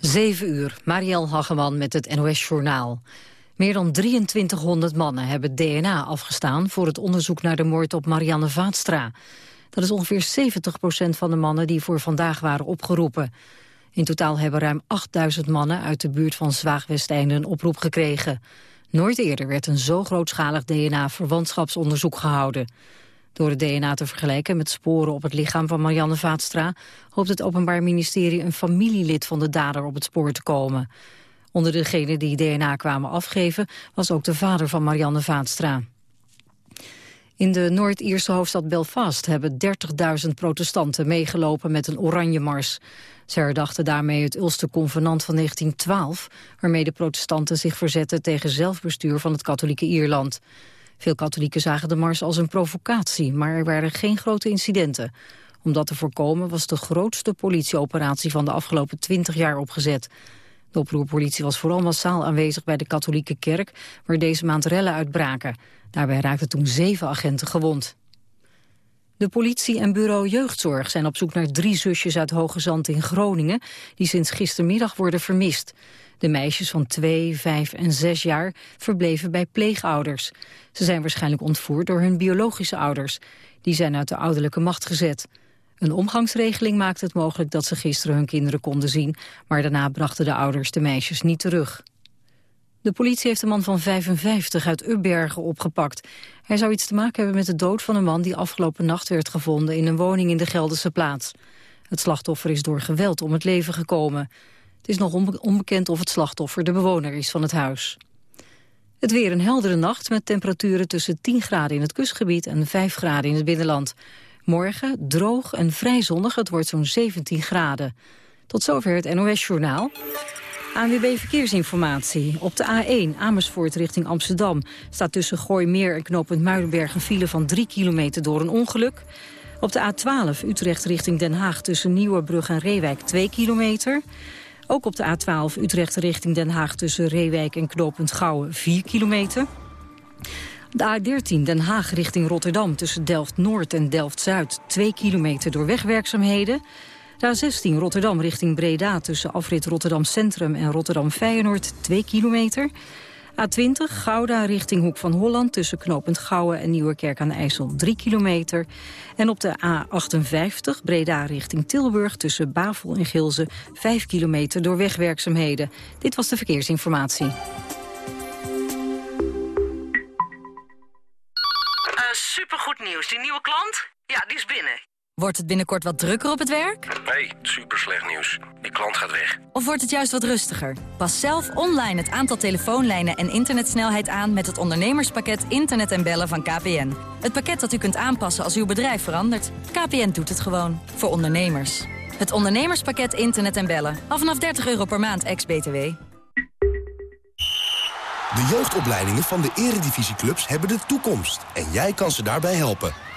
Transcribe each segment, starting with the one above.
7 uur, Marielle Hageman met het NOS Journaal. Meer dan 2300 mannen hebben DNA afgestaan... voor het onderzoek naar de moord op Marianne Vaatstra. Dat is ongeveer 70% van de mannen die voor vandaag waren opgeroepen. In totaal hebben ruim 8000 mannen uit de buurt van Zwaagwesteinde een oproep gekregen. Nooit eerder werd een zo grootschalig DNA-verwantschapsonderzoek gehouden. Door het DNA te vergelijken met sporen op het lichaam van Marianne Vaatstra... hoopt het Openbaar Ministerie een familielid van de dader op het spoor te komen. Onder degenen die DNA kwamen afgeven was ook de vader van Marianne Vaatstra. In de Noord-Ierse hoofdstad Belfast hebben 30.000 protestanten meegelopen met een oranje mars. Ze herdachten daarmee het Ulster Convenant van 1912... waarmee de protestanten zich verzetten tegen zelfbestuur van het katholieke Ierland. Veel katholieken zagen de mars als een provocatie, maar er waren geen grote incidenten. Om dat te voorkomen was de grootste politieoperatie van de afgelopen 20 jaar opgezet. De oproerpolitie was vooral massaal aanwezig bij de katholieke kerk... waar deze maand rellen uitbraken. Daarbij raakten toen zeven agenten gewond. De politie en bureau jeugdzorg zijn op zoek naar drie zusjes uit Hoge Zand in Groningen... die sinds gistermiddag worden vermist. De meisjes van 2, 5 en 6 jaar verbleven bij pleegouders. Ze zijn waarschijnlijk ontvoerd door hun biologische ouders. Die zijn uit de ouderlijke macht gezet. Een omgangsregeling maakte het mogelijk dat ze gisteren hun kinderen konden zien... maar daarna brachten de ouders de meisjes niet terug. De politie heeft een man van 55 uit Ubbergen opgepakt. Hij zou iets te maken hebben met de dood van een man... die afgelopen nacht werd gevonden in een woning in de Gelderse plaats. Het slachtoffer is door geweld om het leven gekomen. Het is nog onbekend of het slachtoffer de bewoner is van het huis. Het weer een heldere nacht met temperaturen tussen 10 graden in het kustgebied en 5 graden in het binnenland. Morgen droog en vrij zonnig, het wordt zo'n 17 graden. Tot zover het NOS-journaal. ANWB Verkeersinformatie. Op de A1 Amersfoort richting Amsterdam staat tussen Gooimeer en knooppunt Muidenberg een file van 3 kilometer door een ongeluk. Op de A12 Utrecht richting Den Haag tussen Nieuwebrug en Reewijk 2 kilometer. Ook op de A12 Utrecht richting Den Haag tussen Reewijk en knooppunt Gouwen 4 kilometer. De A13 Den Haag richting Rotterdam tussen Delft-Noord en Delft-Zuid 2 kilometer door wegwerkzaamheden. De A16 Rotterdam richting Breda tussen afrit Rotterdam Centrum en Rotterdam Feyenoord 2 kilometer. A20 Gouda richting Hoek van Holland tussen knooppunt Gouwen en Nieuwerkerk aan de IJssel 3 kilometer. En op de A58 Breda richting Tilburg tussen Bavel en Gilze 5 kilometer door wegwerkzaamheden. Dit was de verkeersinformatie. Uh, supergoed nieuws. Die nieuwe klant? Ja, die is binnen. Wordt het binnenkort wat drukker op het werk? Nee, super slecht nieuws. Die klant gaat weg. Of wordt het juist wat rustiger? Pas zelf online het aantal telefoonlijnen en internetsnelheid aan... met het ondernemerspakket Internet en Bellen van KPN. Het pakket dat u kunt aanpassen als uw bedrijf verandert. KPN doet het gewoon. Voor ondernemers. Het ondernemerspakket Internet en Bellen. Al vanaf 30 euro per maand, ex-BTW. De jeugdopleidingen van de eredivisieclubs hebben de toekomst. En jij kan ze daarbij helpen.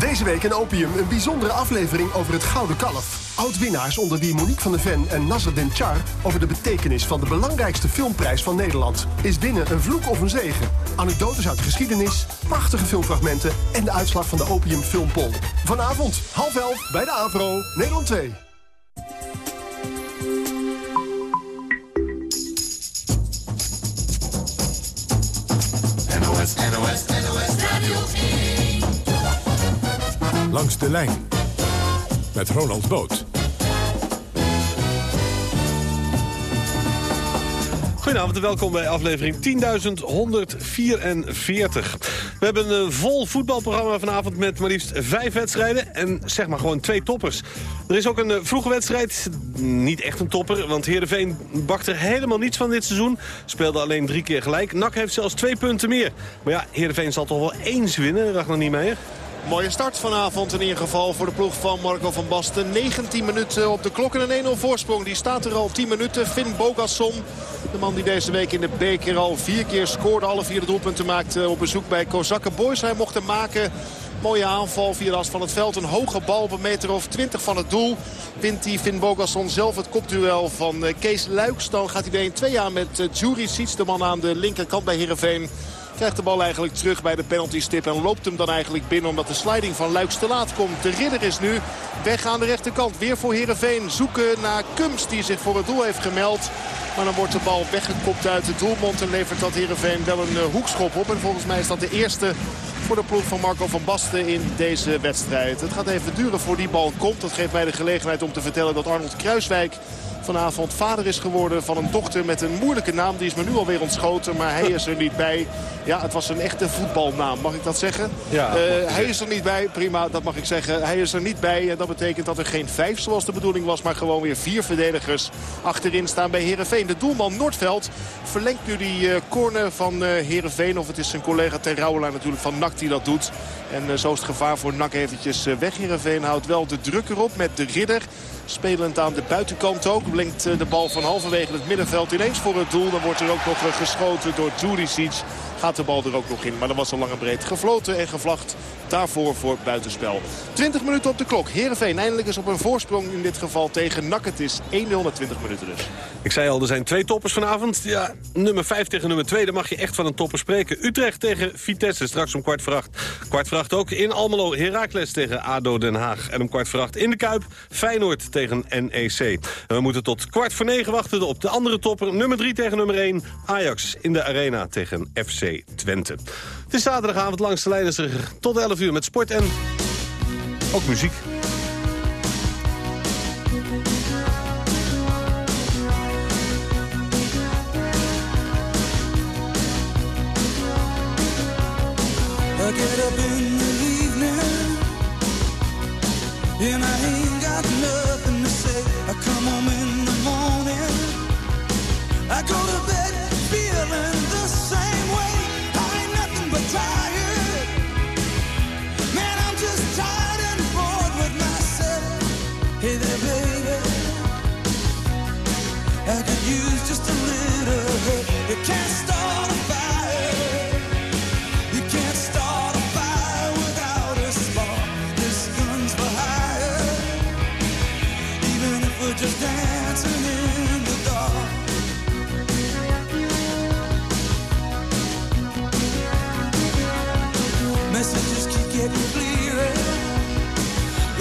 Deze week in Opium een bijzondere aflevering over het Gouden Kalf. Oud-winnaars onder wie Monique van der Ven en Nasser Denchar... over de betekenis van de belangrijkste filmprijs van Nederland. Is winnen een vloek of een zegen? Anekdotes uit de geschiedenis, prachtige filmfragmenten... en de uitslag van de Opium Filmpol. Vanavond, half elf, bij de AVRO, Nederland 2. Langs de lijn met Ronald Boot. Goedenavond en welkom bij aflevering 10.144. We hebben een vol voetbalprogramma vanavond met maar liefst vijf wedstrijden. En zeg maar gewoon twee toppers. Er is ook een eh, vroege wedstrijd, niet echt een topper... want Heerenveen bakt er helemaal niets van dit seizoen. Speelde alleen drie keer gelijk. NAC heeft zelfs twee punten meer. Maar ja, Heerenveen zal toch wel eens winnen, nog niet meer. Mooie start vanavond in ieder geval voor de ploeg van Marco van Basten. 19 minuten op de klok en een 1-0 voorsprong. Die staat er al 10 minuten. Finn Bogasson, de man die deze week in de beker al vier keer scoorde. Alle vier de doelpunten maakte op bezoek bij Kozakken Boys. Hij mocht hem maken Mooie aanval via de as van het veld. Een hoge bal op een meter of 20 van het doel. Wint die Finn Bogasson zelf het kopduel van Kees Luiks. Dan gaat hij in twee jaar met Jury Siets, de man aan de linkerkant bij Heerenveen. Krijgt de bal eigenlijk terug bij de penaltystip en loopt hem dan eigenlijk binnen omdat de sliding van Luiks te laat komt. De ridder is nu weg aan de rechterkant. Weer voor Heerenveen zoeken naar Kums die zich voor het doel heeft gemeld. Maar dan wordt de bal weggekopt uit de doelmond en levert dat Heerenveen wel een eh, hoekschop op. En volgens mij is dat de eerste voor de ploeg van Marco van Basten in deze wedstrijd. Het gaat even duren voor die bal komt. Dat geeft mij de gelegenheid om te vertellen dat Arnold Kruiswijk vanavond vader is geworden van een dochter met een moeilijke naam. Die is me nu alweer ontschoten, maar hij is er niet bij. Ja, het was een echte voetbalnaam, mag ik dat zeggen? Ja, uh, hij is er niet bij, prima, dat mag ik zeggen. Hij is er niet bij en dat betekent dat er geen vijf zoals de bedoeling was... maar gewoon weer vier verdedigers achterin staan bij Herenveen. De doelman Noordveld verlengt nu die uh, corner van uh, Heerenveen. Of het is zijn collega Ter Rauwelaar natuurlijk van NAC die dat doet. En zo is het gevaar voor NAC eventjes weg. Heerenveen houdt wel de druk erop met de ridder. Spelend aan de buitenkant ook. Blinkt eh, de bal van halverwege het middenveld ineens voor het doel. Dan wordt er ook nog eh, geschoten door Juricic. Gaat de bal er ook nog in. Maar er was al lang en breed gefloten en gevlacht daarvoor voor buitenspel. 20 minuten op de klok. Heerenveen eindelijk is op een voorsprong in dit geval tegen NAC. Het is 1-0 na 20 minuten dus. Ik zei al, er zijn twee toppers vanavond. Ja, nummer 5 tegen nummer 2, daar mag je echt van een topper spreken. Utrecht tegen Vitesse, straks om kwart voor acht. Kwart voor acht ook in Almelo, Heracles tegen ADO Den Haag. En om kwart voor acht in de Kuip, Feyenoord tegen NEC. En we moeten tot kwart voor negen wachten op de andere topper. Nummer 3 tegen nummer 1, Ajax in de Arena tegen FC Twente. Het is zaterdagavond langs de lijn is tot 11 uur met sport en ook muziek.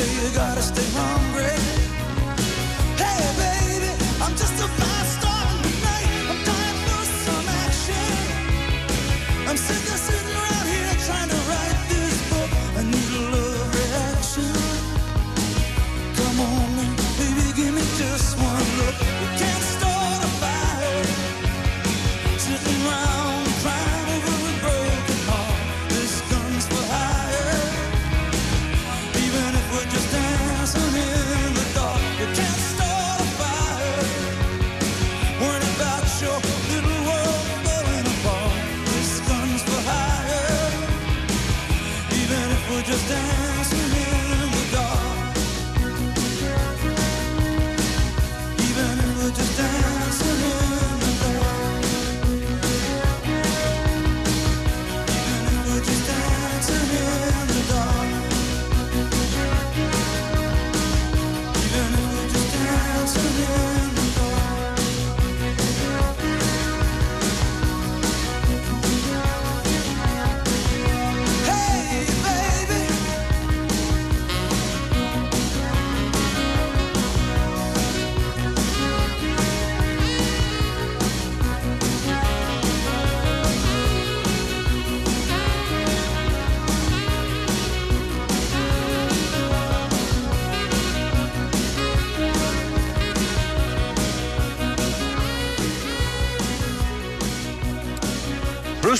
say you gotta stay hungry.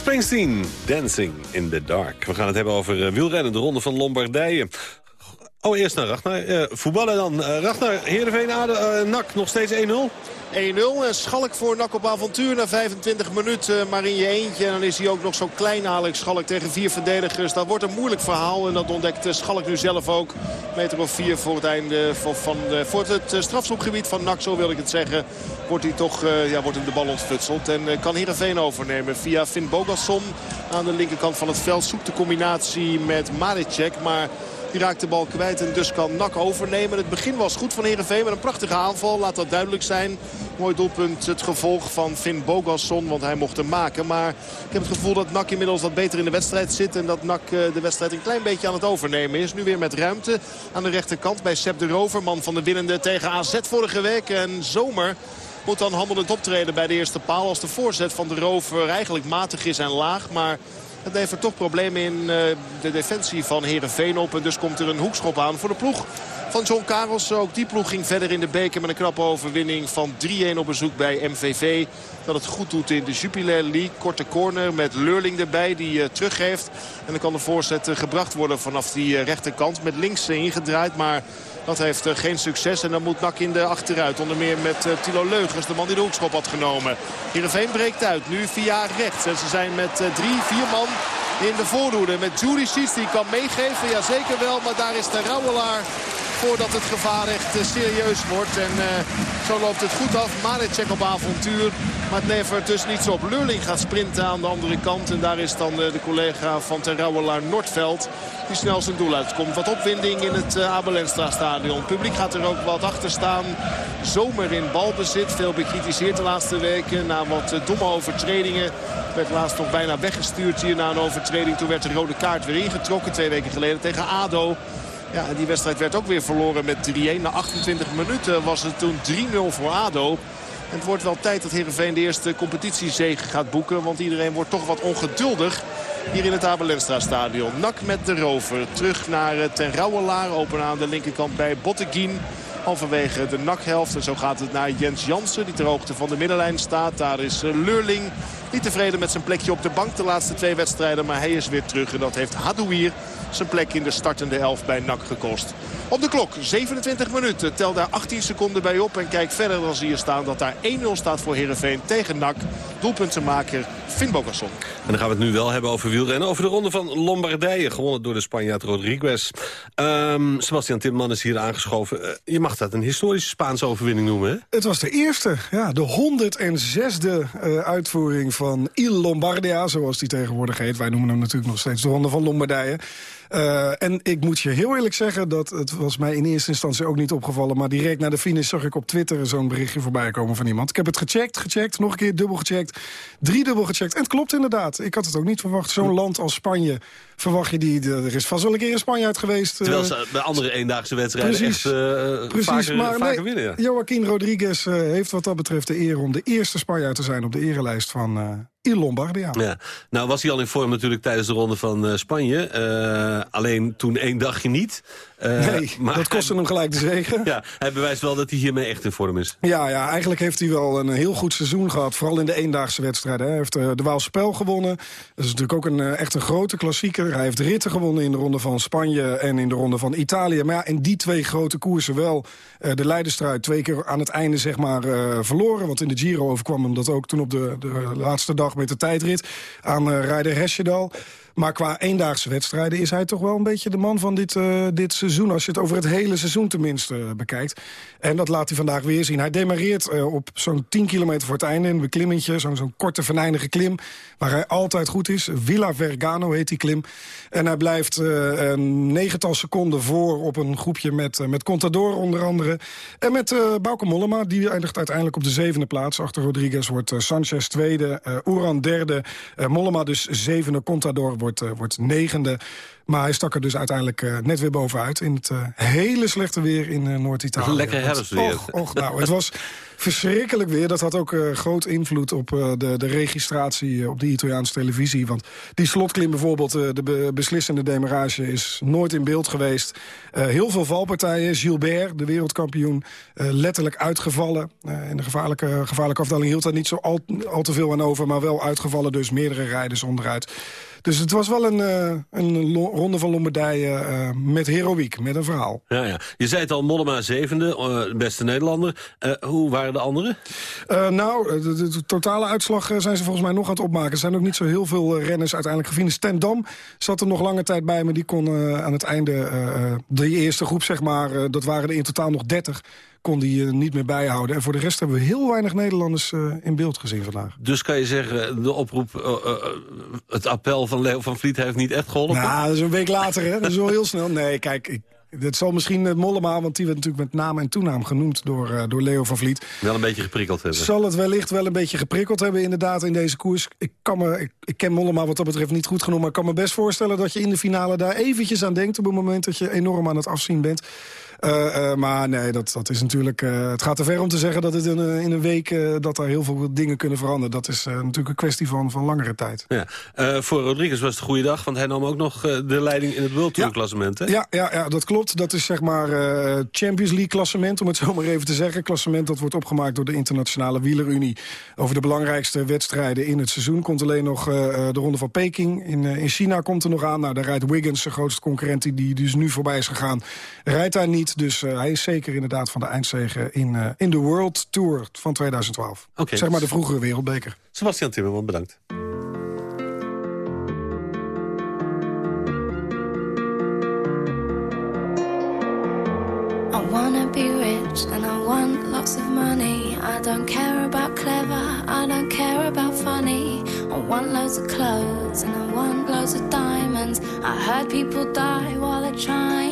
Bruce Springsteen, Dancing in the Dark. We gaan het hebben over uh, wielrennen, de ronde van Lombardije. Oh, eerst naar Ragnar. Uh, voetballen dan. Uh, Ragnar, Heerenveen, uh, NAC, nog steeds 1-0? 1-0 en Schalk voor NAC op avontuur na 25 minuten. Maar in je eentje. En dan is hij ook nog zo klein Alex Schalk tegen vier verdedigers. Dat wordt een moeilijk verhaal. En dat ontdekt Schalk nu zelf ook. Meter of vier voor het einde van, van voor het strafschopgebied van NAC, zo wil ik het zeggen. Wordt hij toch, ja, wordt hem de bal ontfutseld. En kan Heerenveen overnemen via Finn Bogasson. Aan de linkerkant van het veld zoekt de combinatie met Maricek. Maar die raakt de bal kwijt en dus kan Nak overnemen. Het begin was goed van Heerenveen met een prachtige aanval. Laat dat duidelijk zijn. Mooi doelpunt het gevolg van Finn Bogasson. Want hij mocht hem maken. Maar ik heb het gevoel dat Nak inmiddels wat beter in de wedstrijd zit. En dat Nak de wedstrijd een klein beetje aan het overnemen is. Nu weer met ruimte aan de rechterkant bij Sepp de Rover. Man van de winnende tegen AZ vorige week. En Zomer moet dan handelend optreden bij de eerste paal. Als de voorzet van de Rover eigenlijk matig is en laag. Maar het levert toch problemen in eh, de defensie van Herenveen op. En dus komt er een hoekschop aan voor de ploeg van John Karels. Ook die ploeg ging verder in de beker met een knappe overwinning van 3-1 op bezoek bij MVV. Dat het goed doet in de Jupiler League. Korte corner met Leurling erbij die uh, teruggeeft. En dan kan de voorzet uh, gebracht worden vanaf die rechterkant. Met links ingedraaid, maar dat heeft geen succes. En dan moet Nak in de achteruit. Onder meer met Tilo Leugens, de man die de hoekschop had genomen. Heerenveen breekt uit, nu via rechts. En ze zijn met drie, vier man in de voorhoede. Met Juricic, die kan meegeven. Ja, zeker wel, maar daar is de Rauwelaar voordat het gevaar echt eh, serieus wordt. En uh, zo loopt het goed af. Marecek op avontuur. Maar het levert dus niets op. Lurling gaat sprinten aan de andere kant. En daar is dan uh, de collega van Terrouwelaar Noordveld. Die snel zijn doel uitkomt. Wat opwinding in het Abelenstra stadion. Publiek gaat er ook wat achter staan. Zomer in balbezit. Veel bekritiseerd de laatste weken. Na wat domme overtredingen. Werd laatst nog bijna weggestuurd hier na een overtreding. Toen werd de rode kaart weer ingetrokken. Twee weken geleden tegen ADO. Ja, en die wedstrijd werd ook weer verloren met 3-1. Na 28 minuten was het toen 3-0 voor ADO. Het wordt wel tijd dat Heerenveen de eerste competitiezege gaat boeken. Want iedereen wordt toch wat ongeduldig hier in het Abelenstra stadion. Nak met de rover. Terug naar eh, Ten Rouwelaar. Open aan de linkerkant bij Botteguin. Halverwege de nakhelft. En zo gaat het naar Jens Jansen die ter hoogte van de middenlijn staat. Daar is eh, Leurling niet tevreden met zijn plekje op de bank de laatste twee wedstrijden. Maar hij is weer terug en dat heeft Hadouier zijn plek in de startende elf bij NAC gekost. Op de klok, 27 minuten. Tel daar 18 seconden bij op. En kijk verder, dan zie je staan dat daar 1-0 staat voor Heerenveen tegen NAC. Doelpuntenmaker Finn Bogasson. En dan gaan we het nu wel hebben over wielrennen. Over de ronde van Lombardije, gewonnen door de Spanjaard Rodriguez. Um, Sebastian Timman is hier aangeschoven. Uh, je mag dat een historische Spaanse overwinning noemen, hè? Het was de eerste, ja, de 106e uh, uitvoering van Il Lombardia, zoals die tegenwoordig heet. Wij noemen hem natuurlijk nog steeds de ronde van Lombardije. Uh, en ik moet je heel eerlijk zeggen, dat het was mij in eerste instantie ook niet opgevallen... maar direct na de finish zag ik op Twitter zo'n berichtje voorbij komen van iemand. Ik heb het gecheckt, gecheckt, nog een keer dubbel gecheckt, driedubbel gecheckt. En het klopt inderdaad. Ik had het ook niet verwacht. Zo'n land als Spanje verwacht je die... Er is vast wel een keer in Spanje uit geweest. Terwijl ze bij andere eendaagse wedstrijden precies, echt uh, precies, vaker, maar vaker winnen. Ja. Joaquin Rodriguez uh, heeft wat dat betreft de eer om de eerste Spanjaard te zijn op de erelijst van... In Lombardia. Ja. Nou was hij al in vorm natuurlijk tijdens de ronde van Spanje. Uh, alleen toen één dagje niet. Uh, nee, maar dat kostte hem gelijk de zegen. Ja, hij bewijst wel dat hij hiermee echt in vorm is. Ja, ja eigenlijk heeft hij wel een heel goed seizoen gehad. Vooral in de eendaagse wedstrijden. Hij heeft de Waalspel gewonnen. Dat is natuurlijk ook een, echt een grote klassieker. Hij heeft ritten gewonnen in de ronde van Spanje en in de ronde van Italië. Maar ja, in die twee grote koersen wel de leiderstruit twee keer aan het einde zeg maar verloren. Want in de Giro overkwam hem dat ook toen op de, de laatste dag met de tijdrit aan Rijder Hesjedal. Maar qua eendaagse wedstrijden is hij toch wel een beetje de man van dit, uh, dit seizoen. Als je het over het hele seizoen tenminste uh, bekijkt. En dat laat hij vandaag weer zien. Hij demareert uh, op zo'n 10 kilometer voor het einde. Een beklimmetje, zo'n zo'n korte venijnige klim. Waar hij altijd goed is. Villa Vergano heet die klim. En hij blijft een negental seconden voor op een groepje met, met Contador onder andere. En met Bauke Mollema. Die eindigt uiteindelijk op de zevende plaats. Achter Rodriguez wordt Sanchez tweede. Oeran derde. Mollema dus zevende. Contador wordt wordt, wordt negende. Maar hij stak er dus uiteindelijk net weer bovenuit... in het hele slechte weer in Noord-Italië. Lekker herfstweer. Och, och, nou, het was verschrikkelijk weer. Dat had ook groot invloed op de, de registratie op de Italiaanse televisie. Want die slotklim bijvoorbeeld, de be beslissende demarage... is nooit in beeld geweest. heel veel valpartijen. Gilbert, de wereldkampioen, letterlijk uitgevallen. in de gevaarlijke, gevaarlijke afdeling hield daar niet zo al, al te veel aan over... maar wel uitgevallen, dus meerdere rijders onderuit. Dus het was wel een, uh, een ronde van Lombardije uh, met heroïek, met een verhaal. Ja, ja. Je zei het al, Mollema zevende, uh, beste Nederlander. hoe waren de anderen? nou, de, de, totale uitslag zijn ze volgens mij nog aan het opmaken. Er zijn ook niet zo heel veel renners uiteindelijk gevonden. Stendam zat er nog lange tijd bij, maar die kon aan het einde... de eerste groep, zeg maar, dat waren er in totaal nog 30 kon die uh, niet meer bijhouden. En voor de rest hebben we heel weinig Nederlanders uh, in beeld gezien vandaag. Dus kan je zeggen, de oproep, uh, het appel van Leo van Vliet heeft niet echt geholpen? Nou, dat is een week later, hè. Dat is wel heel snel. Nee, kijk, ik, dit zal misschien Mollema, want die werd natuurlijk met naam en toenaam genoemd door, uh, door Leo van Vliet. Wel een beetje geprikkeld hebben. Zal het wellicht wel een beetje geprikkeld hebben inderdaad in deze koers. Ik, kan me, ik, ik ken Mollema wat dat betreft niet goed genoeg, maar ik kan me best voorstellen dat je in de finale daar eventjes aan denkt op het moment dat je enorm aan het afzien bent. Uh, uh, maar nee, dat, dat is natuurlijk... Uh, het gaat te ver om te zeggen dat het in, in een week... dat er heel veel dingen kunnen veranderen. Dat is natuurlijk een kwestie van, van langere tijd. Ja. voor Rodriguez was het een goede dag, want hij nam ook nog de leiding in het World Tour klassement. Hè? Ja, ja, ja, dat klopt. Dat is zeg maar Champions League klassement, om het zo maar even te zeggen. Klassement dat wordt opgemaakt door de Internationale Wielerunie... over de belangrijkste wedstrijden in het seizoen. Komt alleen nog de Ronde van Peking. In, in China komt er nog aan. Nou, daar rijdt Wiggins, de grootste concurrent die dus nu voorbij is gegaan. Rijdt daar niet. Dus uh, hij is zeker inderdaad van de eindzegen in, uh, in de World Tour van 2012. Okay. Zeg maar de vroegere wereldbeker. Sebastian Timmerman, bedankt. I wanna be rich and I want lots of money. I don't care about clever, I don't care about funny. I want loads of clothes and I want loads of diamonds. I heard people die while they're trying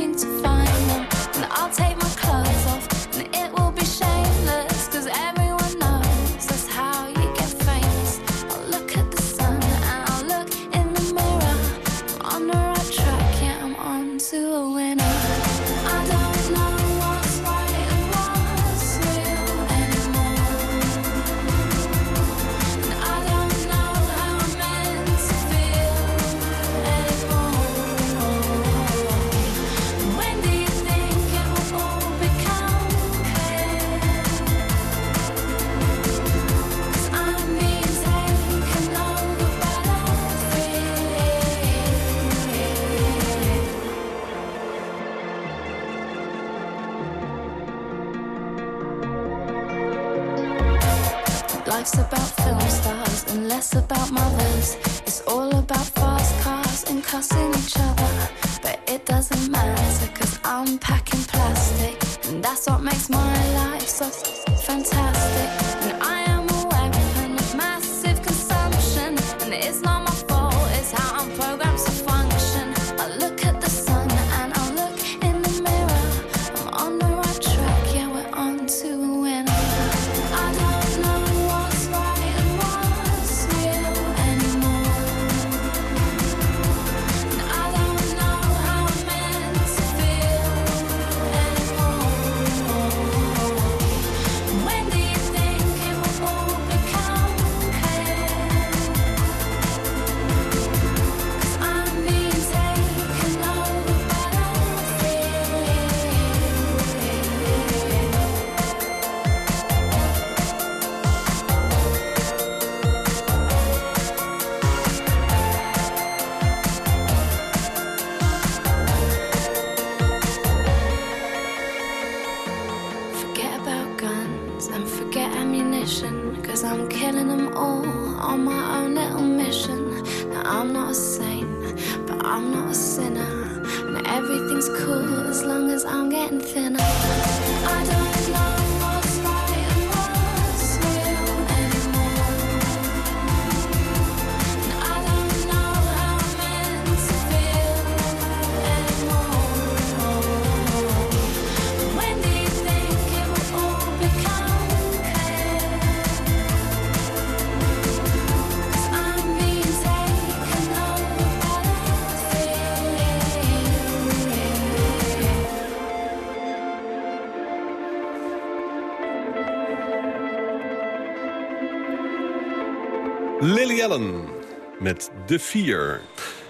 de vier.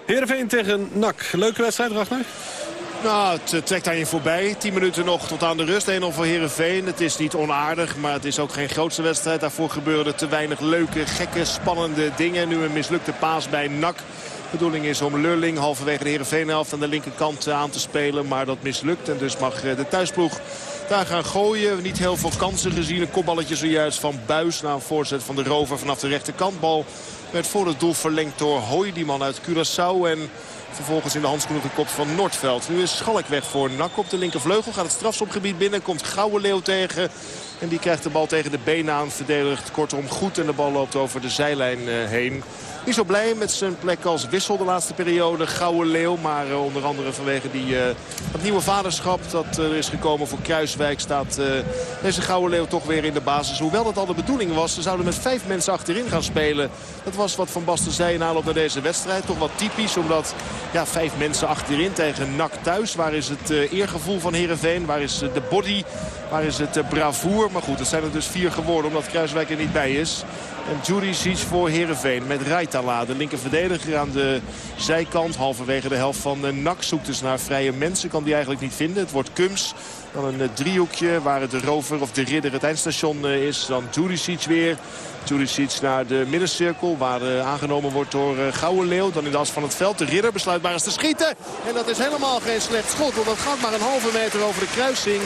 Heerenveen tegen NAC. Leuke wedstrijd, Ragnar? Nou, het eh, trekt aan je voorbij. 10 minuten nog tot aan de rust. 1-0 voor Herenveen. Het is niet onaardig, maar het is ook geen grootste wedstrijd. Daarvoor gebeurde te weinig leuke, gekke, spannende dingen. Nu een mislukte paas bij NAC. Bedoeling is om Lurling halverwege de Heerenveen-helft aan de linkerkant aan te spelen. Maar dat mislukt en dus mag eh, de thuisploeg daar gaan gooien. Niet heel veel kansen gezien. Een kopballetje zojuist van Buis na een voorzet van de rover vanaf de rechterkantbal. Werd voor het doel verlengd door Hoy, die man uit Curaçao. En vervolgens in de handschoen de kop van Noordveld. Nu is Schalk weg voor Nak op de linkervleugel. Gaat het strafschopgebied binnen. Komt Gouwe Leeuw tegen. En die krijgt de bal tegen de benen aan. Verdedigt kortom goed. En de bal loopt over de zijlijn eh, heen. Niet zo blij met zijn plek als wissel de laatste periode. Gouden Leeuw, maar uh, onder andere vanwege die, uh, dat nieuwe vaderschap dat er is gekomen voor Kruiswijk... staat uh, deze Gouden Leeuw toch weer in de basis. Hoewel dat al de bedoeling was, ze zouden met vijf mensen achterin gaan spelen. Dat was wat Van Basten zei in aanloop naar deze wedstrijd. Toch wat typisch, omdat ja, vijf mensen achterin tegen NAC thuis. Waar is het eergevoel van Heerenveen? Waar is de body? Waar is het bravoer? Maar goed, het zijn er dus vier geworden omdat Kruiswijk er niet bij is. En Juricic voor Heerenveen met Rijtala. De linkerverdediger aan de zijkant. Halverwege de helft van de NAC zoekt dus naar vrije mensen. Kan die eigenlijk niet vinden. Het wordt Kums. Dan een eh, driehoekje waar het de rover of de ridder het eindstation eh, is. Dan Juricic weer. Juricic naar de middencirkel waar uh, aangenomen wordt door Gouwe Leeuw. Dan in de as van het veld. De ridder besluitbaar is te schieten. En dat is helemaal geen slecht schot. Want dat gaat maar een halve meter over de kruising.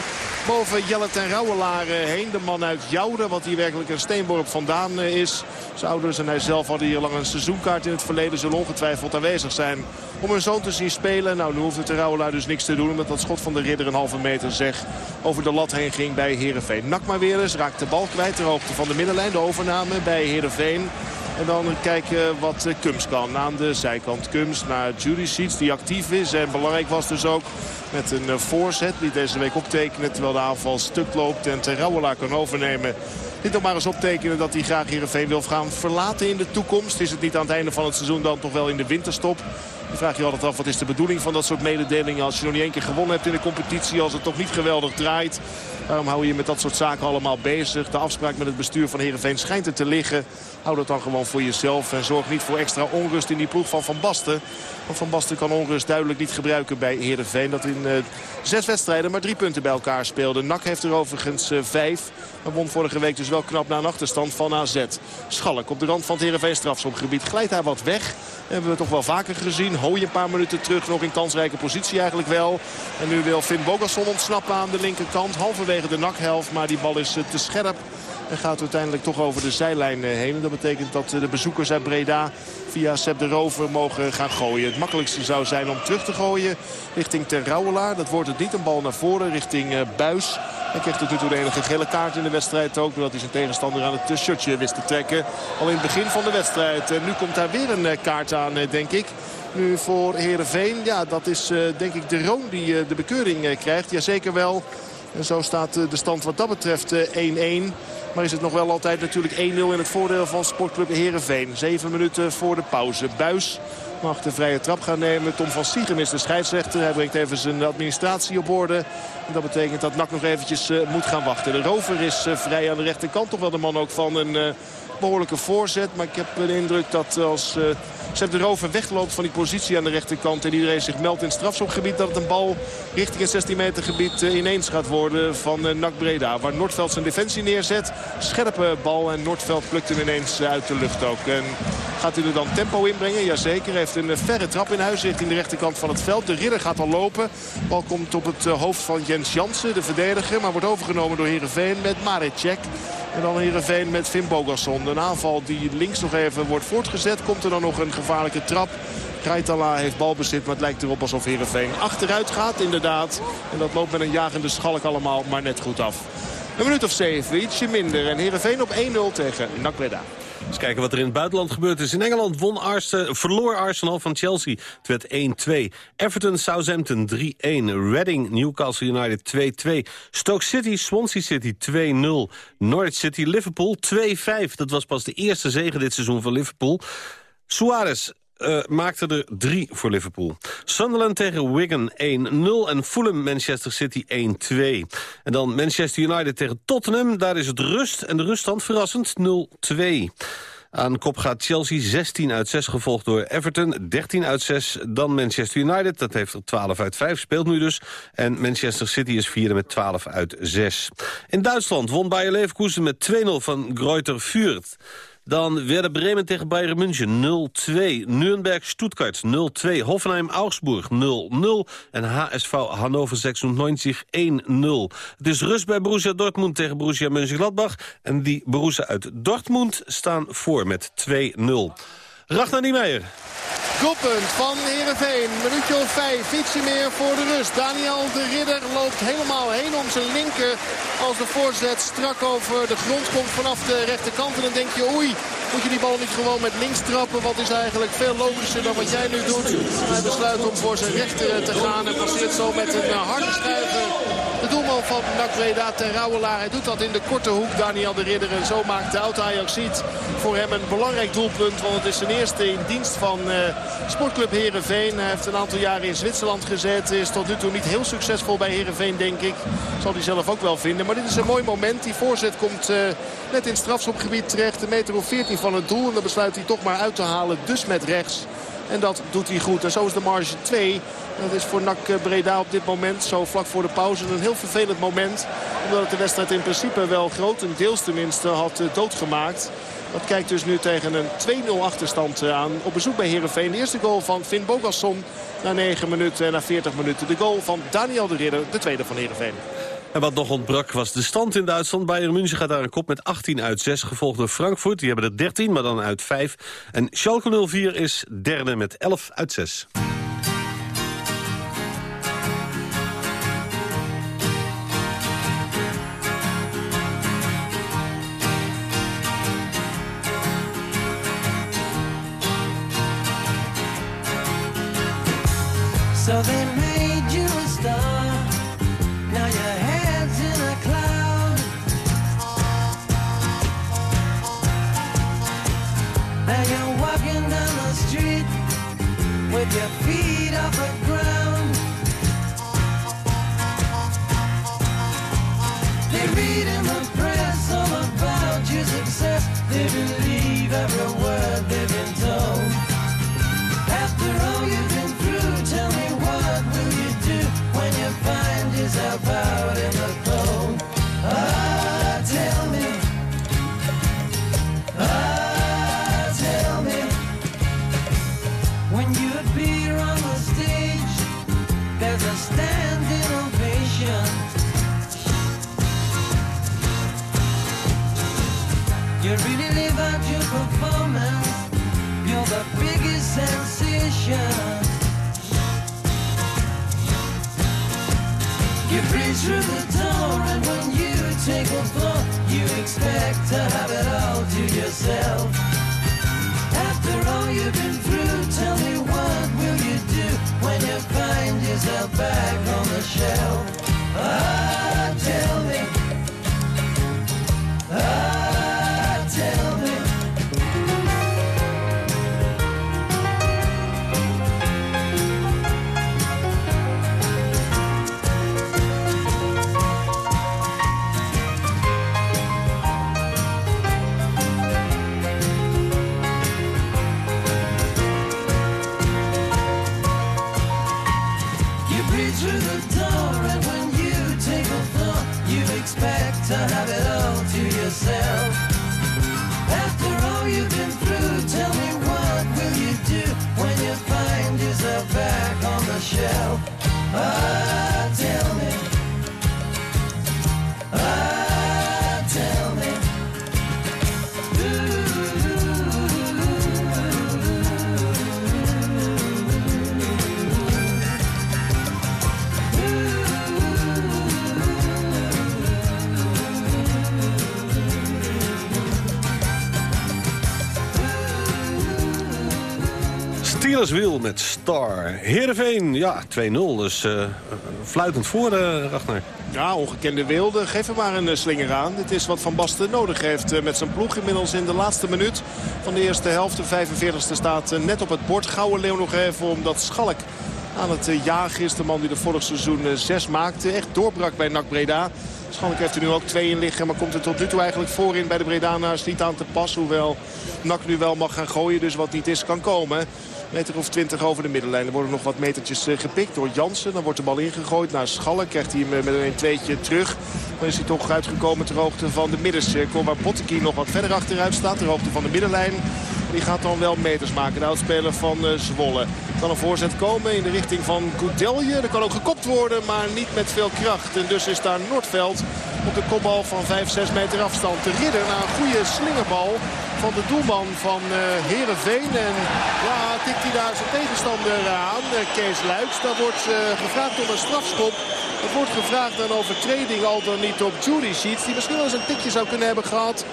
Boven Jellet en Rauwelaar heen. De man uit Jouden, wat hier werkelijk een steenworp vandaan is. Zijn ouders en hij zelf hadden hier lang een seizoenkaart in het verleden. Zullen ongetwijfeld aanwezig zijn om hun zoon te zien spelen. Nou, nu hoeft het de Rauwelaar dus niks te doen. Omdat dat schot van de ridder een halve meter over de lat heen ging bij Heerenveen. Nak maar weer eens. Raakt de bal kwijt ter hoogte van de middenlijn. De overname bij Heerenveen. En dan kijken wat Kums kan aan de zijkant. Kums naar Juricic die actief is. En belangrijk was dus ook met een voorzet. Die deze week optekenen terwijl de aanval stuk loopt. En Terrouwela kan overnemen. Dit nog maar eens optekenen dat hij graag Heerenveen wil gaan verlaten in de toekomst. Is het niet aan het einde van het seizoen dan toch wel in de winterstop. Dan vraag je altijd af wat is de bedoeling van dat soort mededelingen. Als je nog niet één keer gewonnen hebt in de competitie. Als het toch niet geweldig draait. Waarom hou je met dat soort zaken allemaal bezig? De afspraak met het bestuur van Heerenveen schijnt er te liggen. Hou dat dan gewoon voor jezelf. En zorg niet voor extra onrust in die ploeg van Van Basten. Want Van Basten kan onrust duidelijk niet gebruiken bij Heerenveen. Dat in uh, zes wedstrijden maar drie punten bij elkaar speelde. NAC heeft er overigens uh, vijf. Maar won vorige week dus wel knap na een achterstand van AZ. Schalk op de rand van het Heerenveen strafschopgebied. Glijdt hij wat weg. Hebben we toch wel vaker gezien. Hooi een paar minuten terug. Nog in kansrijke positie eigenlijk wel. En nu wil Finn Bogasson ontsnappen aan de linkerkant. Halverwege de nakhelft. Maar die bal is uh, te scherp. En gaat uiteindelijk toch over de zijlijn heen. Dat betekent dat de bezoekers uit Breda via Seb de Rover mogen gaan gooien. Het makkelijkste zou zijn om terug te gooien richting Ter. Dat wordt het niet. Een bal naar voren richting Buis. Hij kreeg tot nu toe de enige gele kaart in de wedstrijd ook. Doordat hij zijn tegenstander aan het shirtje wist te trekken. Al in het begin van de wedstrijd. Nu komt daar weer een kaart aan, denk ik. Nu voor Heerenveen. Ja, dat is denk ik de Roon die de bekeuring krijgt. Jazeker wel. En zo staat de stand wat dat betreft 1-1. Maar is het nog wel altijd natuurlijk 1-0 in het voordeel van Sportclub Heerenveen. Zeven minuten voor de pauze. Buis mag de vrije trap gaan nemen. Tom van Siegem is de scheidsrechter. Hij brengt even zijn administratie op orde. En dat betekent dat NAC nog eventjes uh, moet gaan wachten. De rover is vrij aan de rechterkant. Toch wel de man ook van een behoorlijke voorzet. Maar ik heb de indruk dat als Zet de Rover wegloopt van die positie aan de rechterkant. En iedereen zich meldt in het strafschopgebied. Dat het een bal richting het 16 meter gebied ineens gaat worden van NAC Breda. Waar Noordveld zijn defensie neerzet. Scherpe bal en Noordveld plukt hem ineens uit de lucht ook. En gaat hij er dan tempo inbrengen? Jazeker. Heeft een verre trap in huis richting de rechterkant van het veld. De ridder gaat al lopen. De bal komt op het hoofd van Jens Jansen, de verdediger. Maar wordt overgenomen door Heerenveen met Marecek. En dan Heerenveen met Finn Bogasson. Een aanval die links nog even wordt voortgezet. Komt er dan nog een gevaarlijke trap. Krijtala heeft balbezit, maar het lijkt erop alsof Heerenveen achteruit gaat inderdaad. En dat loopt met een jagende schalk allemaal maar net goed af. Een minuut of zeven, ietsje minder. En Heerenveen op 1-0 tegen NAC. Eens kijken wat er in het buitenland gebeurd is. In Engeland won Arsenal, verloor Arsenal van Chelsea. Het werd 1-2. Everton Southampton 3-1. Reading Newcastle United 2-2. Stoke City Swansea City 2-0. Norwich City Liverpool 2-5. Dat was pas de eerste zege dit seizoen van Liverpool. Suarez uh, maakte er drie voor Liverpool. Sunderland tegen Wigan 1-0 en Fulham Manchester City 1-2. En dan Manchester United tegen Tottenham. Daar is het rust en de ruststand verrassend 0-2. Aan kop gaat Chelsea 16 uit 6, gevolgd door Everton 13 uit 6. Dan Manchester United, dat heeft er 12 uit 5, speelt nu dus. En Manchester City is vierde met 12 uit 6. In Duitsland won Bayer Leverkusen met 2-0 van Greuter Fürth. Dan Werder Bremen tegen Bayern München 0-2. Nürnberg-Stuttgart 0-2. Hoffenheim-Augsburg 0-0. En HSV Hannover 96 1-0. Het is rust bij Borussia Dortmund tegen Borussia Mönchengladbach. En die Borussia uit Dortmund staan voor met 2-0. Ragnar Niemeyer. Doelpunt van Heerenveen. Minuutje of vijf, ietsje meer voor de rust. Daniel de Ridder loopt helemaal heen om zijn linker. Als de voorzet strak over de grond komt vanaf de rechterkant. En dan denk je, oei, moet je die bal niet gewoon met links trappen? Wat is eigenlijk veel logischer dan wat jij nu doet. Hij besluit om voor zijn rechter te gaan en passeert zo met een harde schuiver de doelman van NAC Breda ten Rauwelaar. Hij doet dat in de korte hoek, Daniel de Ridder. En zo maakt de oud ziet voor hem een belangrijk doelpunt. Want het is zijn eerste in dienst van uh, Sportclub Herenveen. Hij heeft een aantal jaren in Zwitserland gezet. Is tot nu toe niet heel succesvol bij Herenveen, denk ik. Zal hij zelf ook wel vinden. Maar dit is een mooi moment. Die voorzet komt uh, net in strafschopgebied terecht. Een meter of 14 van het doel. En dan besluit hij toch maar uit te halen. Dus met rechts. En dat doet hij goed. En zo is de marge 2. Dat is voor NAC Breda op dit moment, zo vlak voor de pauze, een heel vervelend moment. Omdat het de wedstrijd in principe wel grotendeels tenminste had eh, doodgemaakt. Dat kijkt dus nu tegen een 2-0 achterstand eh, aan. Op bezoek bij Herenveen. De eerste goal van Finn Bogasson na 9 minuten en na 40 minuten. De goal van Daniel de Ridder, de tweede van Herenveen. En wat nog ontbrak was de stand in Duitsland. Bayern München gaat daar een kop met 18 uit 6. Gevolgd door Frankfurt, die hebben er 13, maar dan uit 5. En Schalke 04 is derde met 11 uit 6. You've been through, tell me what will you do when you find yourself back on the shelf? Ah, Wheel met Star. Heerenveen, ja, 2-0. Dus uh, fluitend voor, uh, Ragnar. Ja, ongekende wilde. Geef hem maar een uh, slinger aan. Dit is wat Van Basten nodig heeft met zijn ploeg. Inmiddels in de laatste minuut van de eerste helft. De 45e staat net op het bord. Gouwe Leeuw nog even omdat Schalk aan het jagen is. De man die de vorig seizoen 6 maakte. Echt doorbrak bij NAC Breda. Schalk heeft er nu ook twee in liggen. Maar komt er tot nu toe eigenlijk voorin bij de Bredanaars niet aan te pas. Hoewel Nak nu wel mag gaan gooien. Dus wat niet is kan komen meter of 20 over de middenlijn. Er worden nog wat metertjes eh, gepikt door Jansen. Dan wordt de bal ingegooid naar Schallen. Krijgt hij hem eh, met een 1-2'tje terug. Dan is hij toch uitgekomen ter hoogte van de middencirkel. Waar Bottekie nog wat verder achteruit staat. Ter hoogte van de middenlijn. Die gaat dan wel meters maken. De oudspeler van uh, Zwolle. Kan een voorzet komen in de richting van Goudelje. Er kan ook gekopt worden, maar niet met veel kracht. En dus is daar Noordveld op de kopbal van 5-6 meter afstand. De ridder na een goede slingerbal van de doelman van uh, Heerenveen. En ja, tikt hij daar zijn tegenstander aan, uh, Kees Luiks. Daar wordt uh, gevraagd om een strafschop. Er wordt gevraagd een overtreding al dan niet op Judy Sheets. Die misschien wel eens een tikje zou kunnen hebben gehad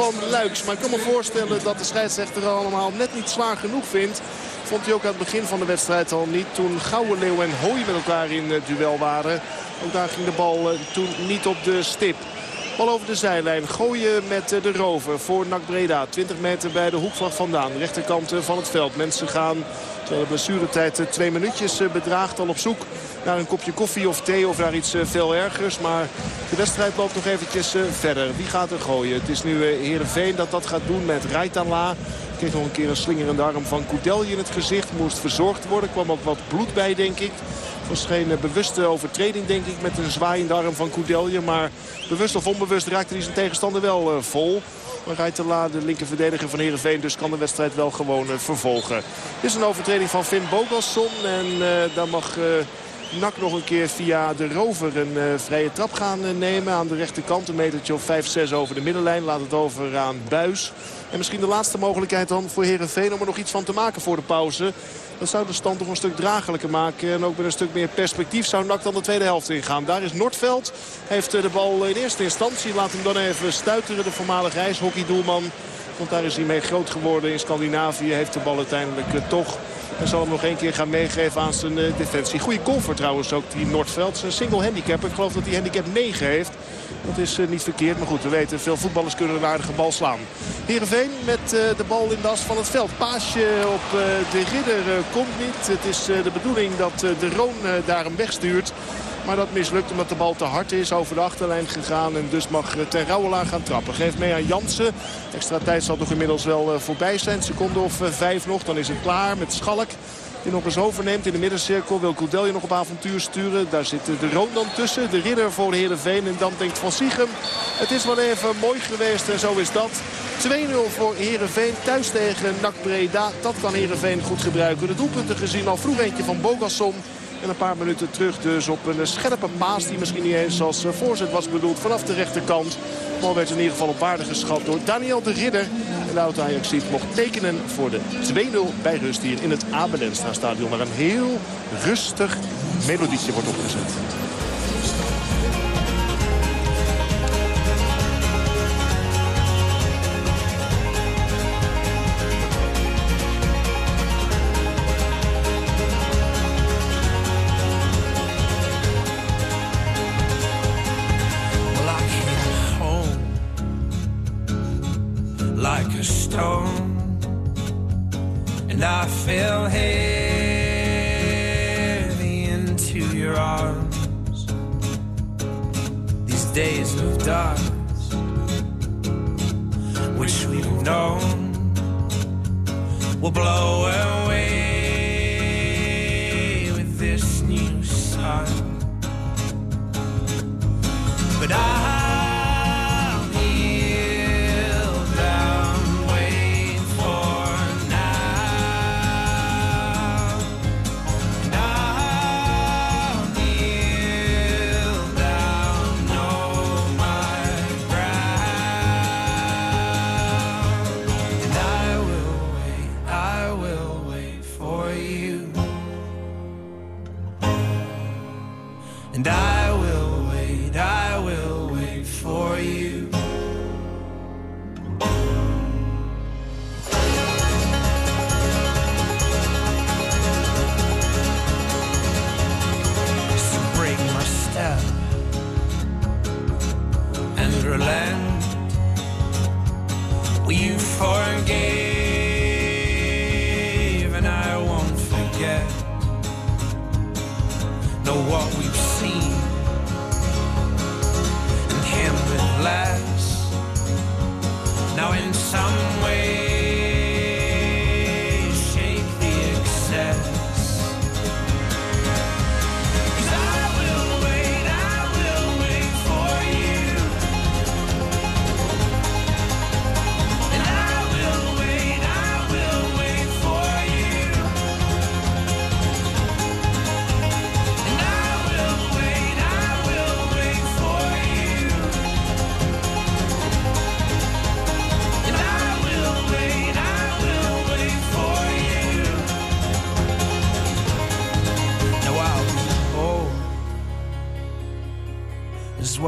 van Luiks. Maar ik kan me voorstellen dat de scheidsrechter allemaal net niet zwaar genoeg vindt. Vond hij ook aan het begin van de wedstrijd al niet. Toen Leeuw en Hooi met elkaar in het duel waren. Ook daar ging de bal toen niet op de stip. Bal over de zijlijn. Gooien met eh, de rover voor NAC Breda. 20 meter bij de hoekvlag vandaan. Rechterkant eh, van het veld. Mensen gaan terwijl de blessuretijd eh, twee minuutjes bedraagt. Al op zoek naar een kopje koffie of thee of naar iets veel ergers. Maar de wedstrijd loopt nog eventjes verder. Wie gaat er gooien? Het is nu Heerenveen dat dat gaat doen met Rijtala. Kreeg nog een keer een slingerende arm van Koudelje in het gezicht. Moest verzorgd worden. Kwam ook wat bloed bij denk ik was geen eh, bewuste overtreding denk ik met een zwaaiende arm van Koudelje. Maar bewust of onbewust raakte hij zijn tegenstander wel eh, vol. Maar Rijtela, de linkerverdediger van Heerenveen, dus kan de wedstrijd wel gewoon eh, vervolgen. Dit is een overtreding van Finn Bogasson. En uh, daar mag Nak nog een keer via de rover een uh, vrije trap gaan nemen. Aan de rechterkant een metertje of 5-6 over de middenlijn. Laat het over aan Buis. En misschien de laatste mogelijkheid dan voor Heerenveen om er nog iets van te maken voor de pauze. Dat zou de stand toch een stuk dragelijker maken. En ook met een stuk meer perspectief zou NAC dan de tweede helft ingaan. Daar is Noordveld. Heeft eh, de bal in eerste instantie. Laat hem dan even stuiteren. De voormalige ijshockeydoelman. Want daar is hij mee groot geworden in Scandinavië. Heeft de bal uiteindelijk eh, toch en zal hem nog één keer gaan meegeven aan zijn uh, defensie. Goede comfort trouwens ook, die Noordveld. Zijn single handicap. Ik geloof dat hij handicap 9 heeft. Dat is uh, niet verkeerd. Maar goed, we weten, veel voetballers kunnen een aardige bal slaan. Heerenveen met uh, de bal in de as van het veld. Paasje op de ridder komt niet. Het is de bedoeling dat de Roon daar hem wegstuurt. Maar dat mislukt omdat de bal te hard is over de achterlijn gegaan. En dus mag Ten Rouwelaar gaan trappen. Geeft mee aan Jansen. Extra tijd zal toch inmiddels wel voorbij zijn. Seconde of vijf nog. Dan is het klaar met Schalk. Die nog eens overneemt in de middencirkel. Wil Koudelje nog op avontuur sturen. Daar zit de Roon dan tussen. De ridder voor de Heerenveen. En dan denkt Van Siegem. Het is wel even mooi geweest. En zo is dat. 2-0 voor Heerenveen. Thuis tegen NAC Breda. Dat kan Heerenveen goed gebruiken. De doelpunten gezien al vroeg eentje van Bogasson. En een paar minuten terug dus op een scherpe paas die misschien niet eens als voorzet was bedoeld vanaf de rechterkant. Bal werd in ieder geval op waarde geschat door Daniel de Ridder. En de Ajax mocht tekenen voor de 2-0 bij rust hier in het Abelenstra stadion. Waar een heel rustig melodietje wordt opgezet. and I fell heavy into your arms. These days of darkness, which we've known, will blow away with this new sun. But I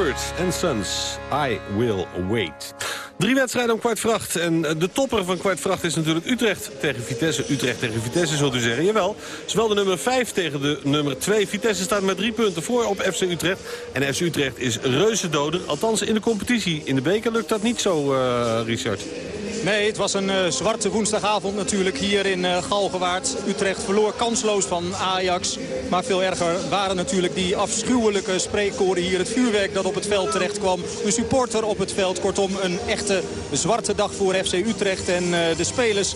Mumford and Sons, I Will Wait. Drie wedstrijden om kwart vracht. En eh, de topper van kwart vracht is natuurlijk Utrecht tegen Vitesse. Utrecht tegen Vitesse, zult u zeggen. Jawel, zowel de nummer 5 tegen de nummer 2. Vitesse staat met drie punten voor op FC Utrecht. En FC Utrecht is reuzendoder. Althans in de competitie. In de beker lukt dat niet zo, uh, Richard. Nee, het was een uh, zwarte woensdagavond natuurlijk hier in uh, Galgenwaard. Utrecht verloor kansloos van Ajax. Maar veel erger waren natuurlijk die afschuwelijke spreekkoren hier. Het vuurwerk dat op het veld terecht kwam. De supporter op het veld. Kortom, een echte zwarte dag voor FC Utrecht. En uh, de spelers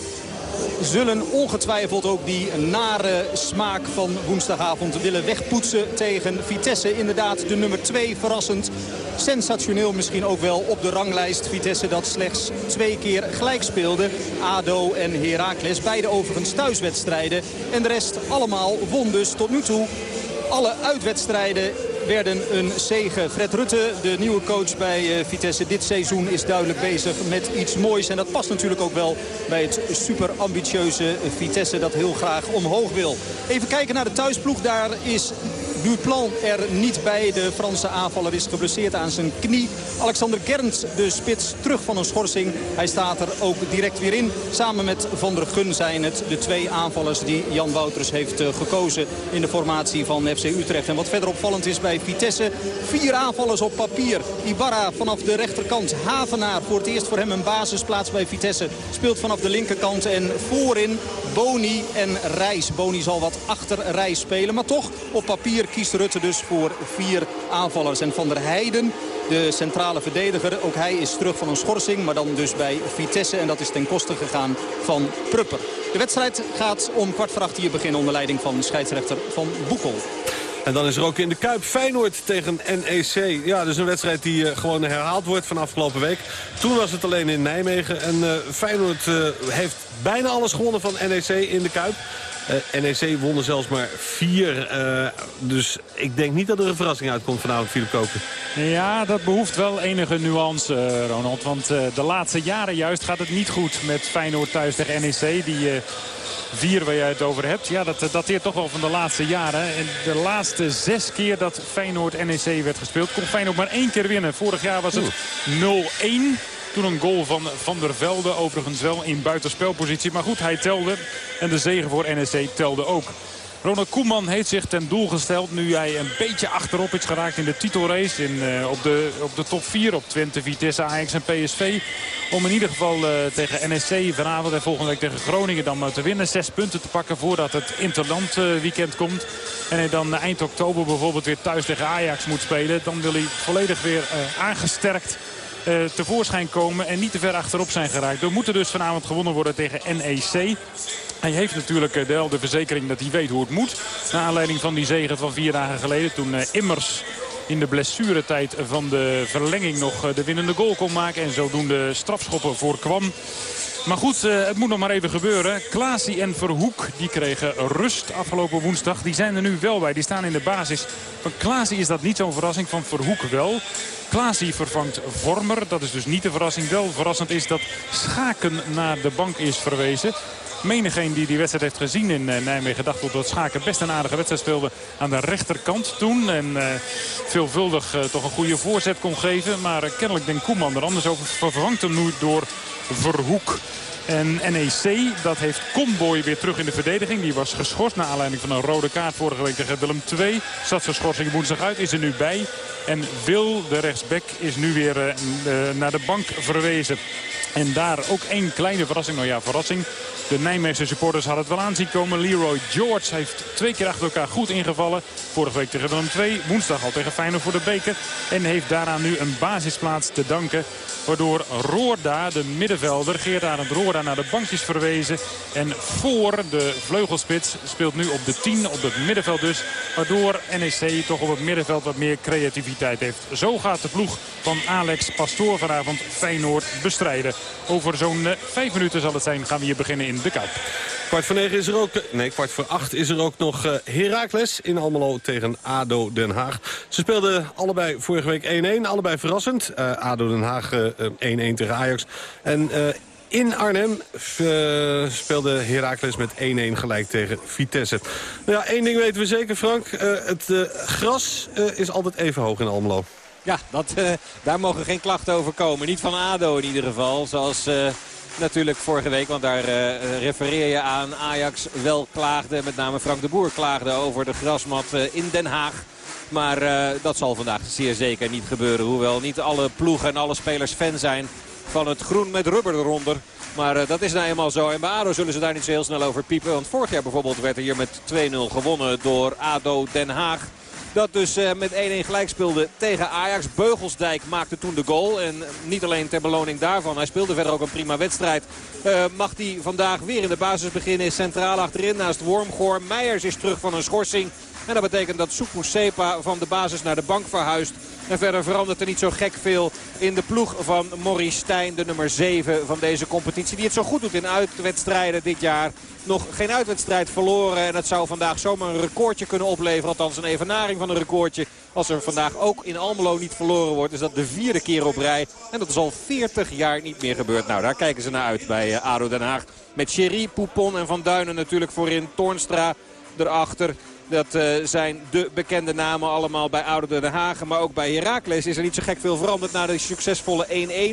zullen ongetwijfeld ook die nare smaak van woensdagavond willen wegpoetsen tegen Vitesse. Inderdaad de nummer 2 verrassend. Sensationeel misschien ook wel op de ranglijst. Vitesse dat slechts twee keer gelijk speelde. ADO en Heracles. Beide overigens thuiswedstrijden. En de rest allemaal won dus tot nu toe alle uitwedstrijden werden een zege. Fred Rutte, de nieuwe coach bij Vitesse dit seizoen, is duidelijk bezig met iets moois. En dat past natuurlijk ook wel bij het super ambitieuze Vitesse dat heel graag omhoog wil. Even kijken naar de thuisploeg. Daar is Duplan er niet bij. De Franse aanvaller is geblesseerd aan zijn knie. Alexander Gernt, de spits, terug van een schorsing. Hij staat er ook direct weer in. Samen met Van der Gun zijn het de twee aanvallers die Jan Wouters heeft gekozen in de formatie van FC Utrecht. En wat verder opvallend is bij Vitesse, vier aanvallers op papier. Ibarra vanaf de rechterkant. Havenaar, voor het eerst voor hem een basisplaats bij Vitesse. Speelt vanaf de linkerkant en voorin Boni en Reis. Boni zal wat achter Reis spelen, maar toch op papier kiest Rutte dus voor vier aanvallers. En Van der Heijden, de centrale verdediger, ook hij is terug van een schorsing. Maar dan dus bij Vitesse en dat is ten koste gegaan van Prupper. De wedstrijd gaat om kwart voor acht hier beginnen onder leiding van scheidsrechter Van Boekel. En dan is er ook in de Kuip Feyenoord tegen NEC. Ja, dus een wedstrijd die uh, gewoon herhaald wordt van afgelopen week. Toen was het alleen in Nijmegen. En uh, Feyenoord uh, heeft bijna alles gewonnen van NEC in de Kuip. Uh, NEC won er zelfs maar vier. Uh, dus ik denk niet dat er een verrassing uitkomt vanavond, Philip Koken. Ja, dat behoeft wel enige nuance, uh, Ronald. Want de laatste jaren juist gaat het niet goed met Feyenoord thuis tegen NEC. Die vier waar je het over hebt. Ja, dat dateert toch wel van de laatste jaren. En de laatste zes keer dat Feyenoord-NEC werd gespeeld... kon Feyenoord maar één keer winnen. Vorig jaar was het 0-1. Toen een goal van Van der Velde, overigens wel in buitenspelpositie. Maar goed, hij telde. En de zegen voor NEC telde ook. Ronald Koeman heeft zich ten doel gesteld. Nu hij een beetje achterop is geraakt in de titelrace. In, uh, op, de, op de top 4 op Twente, Vitesse, Ajax en PSV. Om in ieder geval uh, tegen NEC vanavond en volgende week tegen Groningen dan te winnen. Zes punten te pakken voordat het Interland uh, weekend komt. En hij dan eind oktober bijvoorbeeld weer thuis tegen Ajax moet spelen. Dan wil hij volledig weer aangesterkt tevoorschijn komen en niet te ver achterop zijn geraakt. Er moeten dus vanavond gewonnen worden tegen NEC. Hij heeft natuurlijk uh, de, de verzekering dat hij weet hoe het moet. Naar aanleiding van die zegen van vier dagen geleden toen uh, Immers in de blessuretijd van de verlenging nog de winnende goal kon maken. En zodoende strafschoppen voorkwam. Maar goed, het moet nog maar even gebeuren. Klaasie en Verhoek die kregen rust afgelopen woensdag. Die zijn er nu wel bij. Die staan in de basis. Van Klaasie is dat niet zo'n verrassing. Van Verhoek wel. Klaasie vervangt Vormer. Dat is dus niet de verrassing. Wel verrassend is dat Schaken naar de bank is verwezen. Menigeen die die wedstrijd heeft gezien in Nijmegen dacht dat Schaken best een aardige wedstrijd speelde aan de rechterkant toen. En uh, veelvuldig toch een goede voorzet kon geven. Maar kennelijk denkt Koeman er anders over. Vervangt hem nu door Verhoek. En NEC, dat heeft Comboy weer terug in de verdediging. Die was geschorst naar aanleiding van een rode kaart vorige week tegen Willem II. Zat zijn schorsing woensdag uit, is er nu bij. En Wil, de rechtsback, is nu weer uh, uh, naar de bank verwezen. En daar ook één kleine verrassing. Nou ja, verrassing. De Nijmeegse supporters hadden het wel aanzien komen. Leroy George heeft twee keer achter elkaar goed ingevallen. Vorige week tegen Willem 2. Woensdag al tegen Feyenoord voor de beker. En heeft daaraan nu een basisplaats te danken. Waardoor Roorda, de middenvelder, Geert Arend Roorda naar de bankjes verwezen. En voor de vleugelspits speelt nu op de 10, op het middenveld dus. Waardoor NEC toch op het middenveld wat meer creativiteit heeft. Zo gaat de ploeg van Alex Pastoor vanavond Feyenoord bestrijden. Over zo'n vijf minuten zal het zijn gaan we hier beginnen in de Kuip. Kwart voor negen is er ook, nee kwart voor acht is er ook nog uh, Heracles in Almelo tegen ADO Den Haag. Ze speelden allebei vorige week 1-1, allebei verrassend. Uh, ADO Den Haag 1-1 uh, tegen Ajax. En in Arnhem speelde Heracles met 1-1 gelijk tegen Vitesse. Nou ja, één ding weten we zeker, Frank. Het gras is altijd even hoog in Almelo. Ja, dat, daar mogen geen klachten over komen. Niet van ADO in ieder geval. Zoals natuurlijk vorige week, want daar refereer je aan. Ajax wel klaagde, met name Frank de Boer klaagde over de grasmat in Den Haag. Maar dat zal vandaag zeer zeker niet gebeuren. Hoewel niet alle ploegen en alle spelers fan zijn van het groen met rubber eronder. Maar dat is nou eenmaal zo. En bij ADO zullen ze daar niet zo heel snel over piepen. Want vorig jaar bijvoorbeeld werd er hier met 2-0 gewonnen door ADO Den Haag. Dat dus uh, met 1-1 gelijk speelde tegen Ajax. Beugelsdijk maakte toen de goal. En niet alleen ter beloning daarvan. Hij speelde verder ook een prima wedstrijd. Uh, mag hij vandaag weer in de basis beginnen. Is centraal achterin naast Wormgoor. Meijers is terug van een schorsing. En dat betekent dat Soepu Sepa van de basis naar de bank verhuist. En verder verandert er niet zo gek veel in de ploeg van Maurice Stijn, de nummer 7 van deze competitie. Die het zo goed doet in uitwedstrijden dit jaar. Nog geen uitwedstrijd verloren en het zou vandaag zomaar een recordje kunnen opleveren. Althans een evenaring van een recordje. Als er vandaag ook in Almelo niet verloren wordt, is dat de vierde keer op rij. En dat is al 40 jaar niet meer gebeurd. Nou, daar kijken ze naar uit bij ADO Den Haag. Met Sherry, Poupon en Van Duinen natuurlijk voorin. Toornstra erachter. Dat uh, zijn de bekende namen allemaal bij Oude Den Haag. Maar ook bij Heracles is er niet zo gek veel veranderd na de succesvolle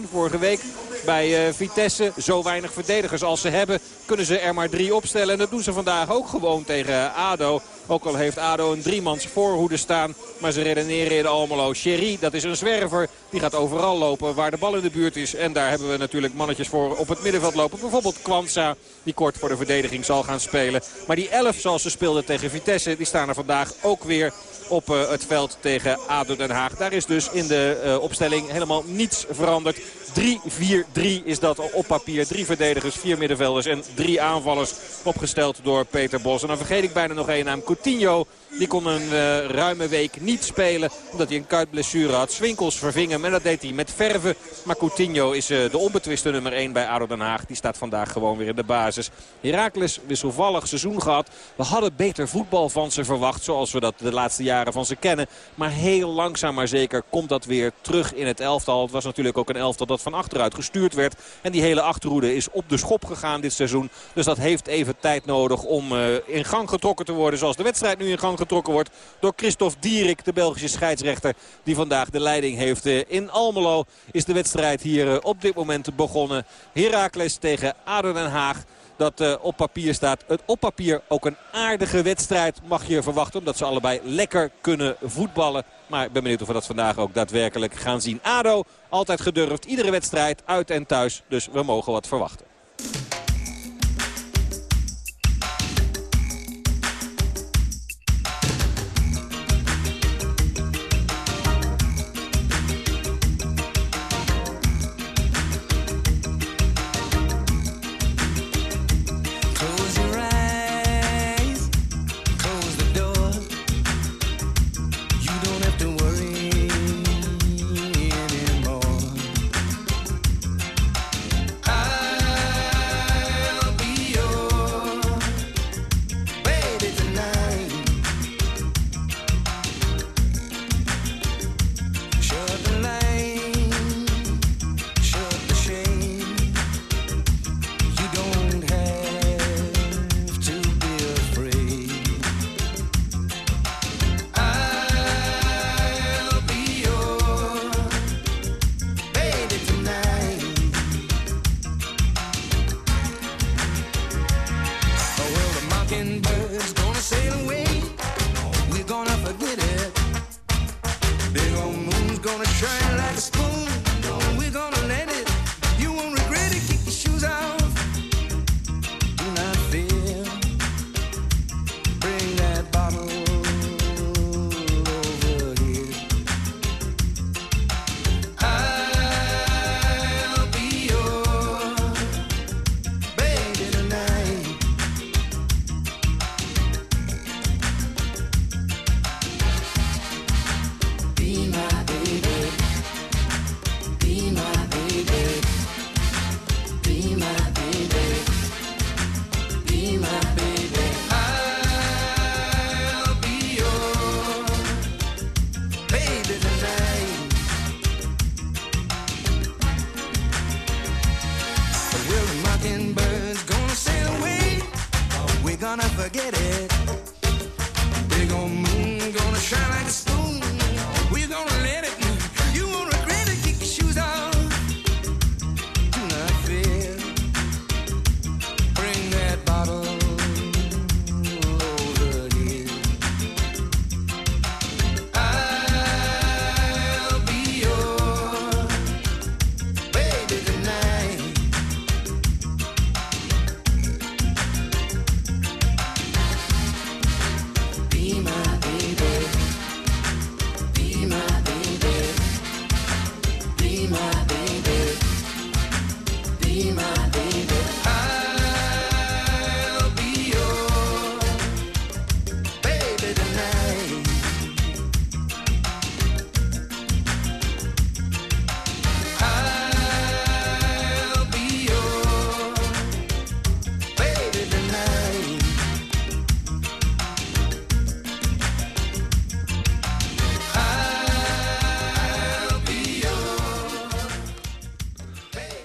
1-1 vorige week. Bij uh, Vitesse, zo weinig verdedigers als ze hebben, kunnen ze er maar drie opstellen. En dat doen ze vandaag ook gewoon tegen ADO. Ook al heeft ADO een driemans voorhoede staan. Maar ze redeneren in Almelo. Sherry, dat is een zwerver. Die gaat overal lopen waar de bal in de buurt is. En daar hebben we natuurlijk mannetjes voor op het middenveld lopen. Bijvoorbeeld Kwanza, die kort voor de verdediging zal gaan spelen. Maar die 11 zoals ze speelden tegen Vitesse, die staan er vandaag ook weer op uh, het veld tegen ADO Den Haag. Daar is dus in de uh, opstelling helemaal niets veranderd. 3-4-3 is dat op papier. Drie verdedigers, vier middenvelders en drie aanvallers opgesteld door Peter Bos. En dan vergeet ik bijna nog één naam. Coutinho die kon een uh, ruime week niet spelen omdat hij een kuitblessure had. Swinkels verving hem en dat deed hij met verven. Maar Coutinho is uh, de onbetwiste nummer 1 bij ADO Den Haag. Die staat vandaag gewoon weer in de basis. Heracles wisselvallig seizoen gehad. We hadden beter voetbal van ze verwacht zoals we dat de laatste jaren van ze kennen. Maar heel langzaam maar zeker komt dat weer terug in het elftal. Het was natuurlijk ook een elftal dat van achteruit gestuurd werd. En die hele achterhoede is op de schop gegaan dit seizoen. Dus dat heeft even tijd nodig om uh, in gang getrokken te worden zoals de wedstrijd nu in gang getrokken wordt door Christophe Dierik, de Belgische scheidsrechter die vandaag de leiding heeft. In Almelo is de wedstrijd hier op dit moment begonnen. Heracles tegen ADO Den Haag dat uh, op papier staat. Het op papier ook een aardige wedstrijd mag je verwachten. Omdat ze allebei lekker kunnen voetballen. Maar ik ben benieuwd of we dat vandaag ook daadwerkelijk gaan zien. ADO altijd gedurfd. Iedere wedstrijd uit en thuis. Dus we mogen wat verwachten.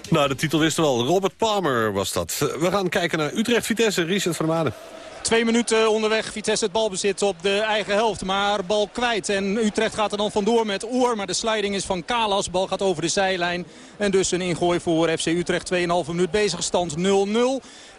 Nou, de titel wist wel. Robert Palmer was dat. We gaan kijken naar Utrecht-Vitesse. Richard van Maden. Twee minuten onderweg. Vitesse het balbezit op de eigen helft. Maar bal kwijt. En Utrecht gaat er dan vandoor met Oor. Maar de sliding is van Kalas. Bal gaat over de zijlijn. En dus een ingooi voor FC Utrecht. 2,5 minuut bezig. Stand 0-0.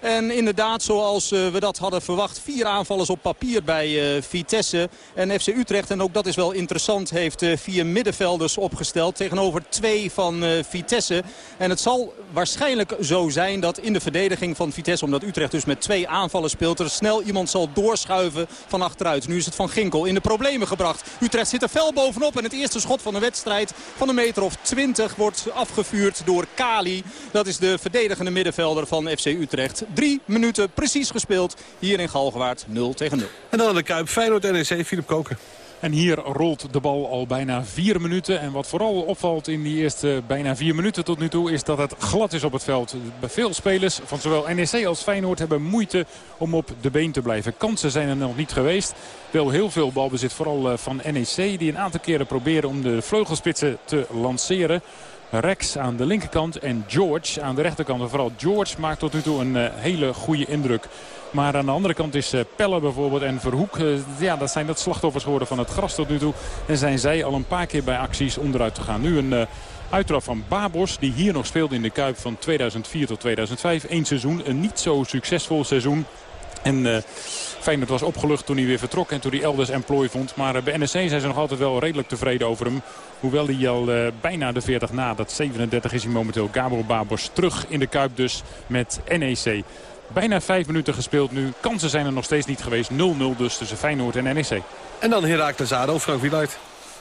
En inderdaad, zoals we dat hadden verwacht, vier aanvallers op papier bij Vitesse. En FC Utrecht, en ook dat is wel interessant, heeft vier middenvelders opgesteld tegenover twee van Vitesse. En het zal waarschijnlijk zo zijn dat in de verdediging van Vitesse, omdat Utrecht dus met twee aanvallen speelt, er snel iemand zal doorschuiven van achteruit. Nu is het Van Ginkel in de problemen gebracht. Utrecht zit er fel bovenop en het eerste schot van de wedstrijd van een meter of 20 wordt afgevuurd door Kali. Dat is de verdedigende middenvelder van FC Utrecht. Drie minuten precies gespeeld hier in Galgenwaard 0 tegen 0. En dan de Kuip Feyenoord NEC, Filip Koken. En hier rolt de bal al bijna vier minuten. En wat vooral opvalt in die eerste bijna vier minuten tot nu toe... is dat het glad is op het veld. Veel spelers van zowel NEC als Feyenoord hebben moeite om op de been te blijven. Kansen zijn er nog niet geweest. Wel heel veel balbezit, vooral eh, van NEC... die een aantal keren proberen om de vleugelspitsen te lanceren. Rex aan de linkerkant en George aan de rechterkant. Vooral George maakt tot nu toe een eh, hele goede indruk. Maar aan de andere kant is eh, Pelle bijvoorbeeld en Verhoek. Eh, ja, dat zijn dat slachtoffers geworden van het gras tot nu toe. En zijn zij al een paar keer bij acties onderuit te gaan. Nu een uh, van Babos die hier nog speelde in de Kuip van 2004 tot 2005. Eén seizoen, een niet zo succesvol seizoen. En Feyenoord was opgelucht toen hij weer vertrok en toen hij elders employ vond. Maar bij NSC zijn ze nog altijd wel redelijk tevreden over hem. Hoewel hij al uh, bijna de 40 na, dat 37 is hij momenteel. Gabriel Babos terug in de Kuip dus met NEC. Bijna vijf minuten gespeeld nu. Kansen zijn er nog steeds niet geweest. 0-0 dus tussen Feyenoord en NEC. En dan Herakles Ado, Frank Wieluid.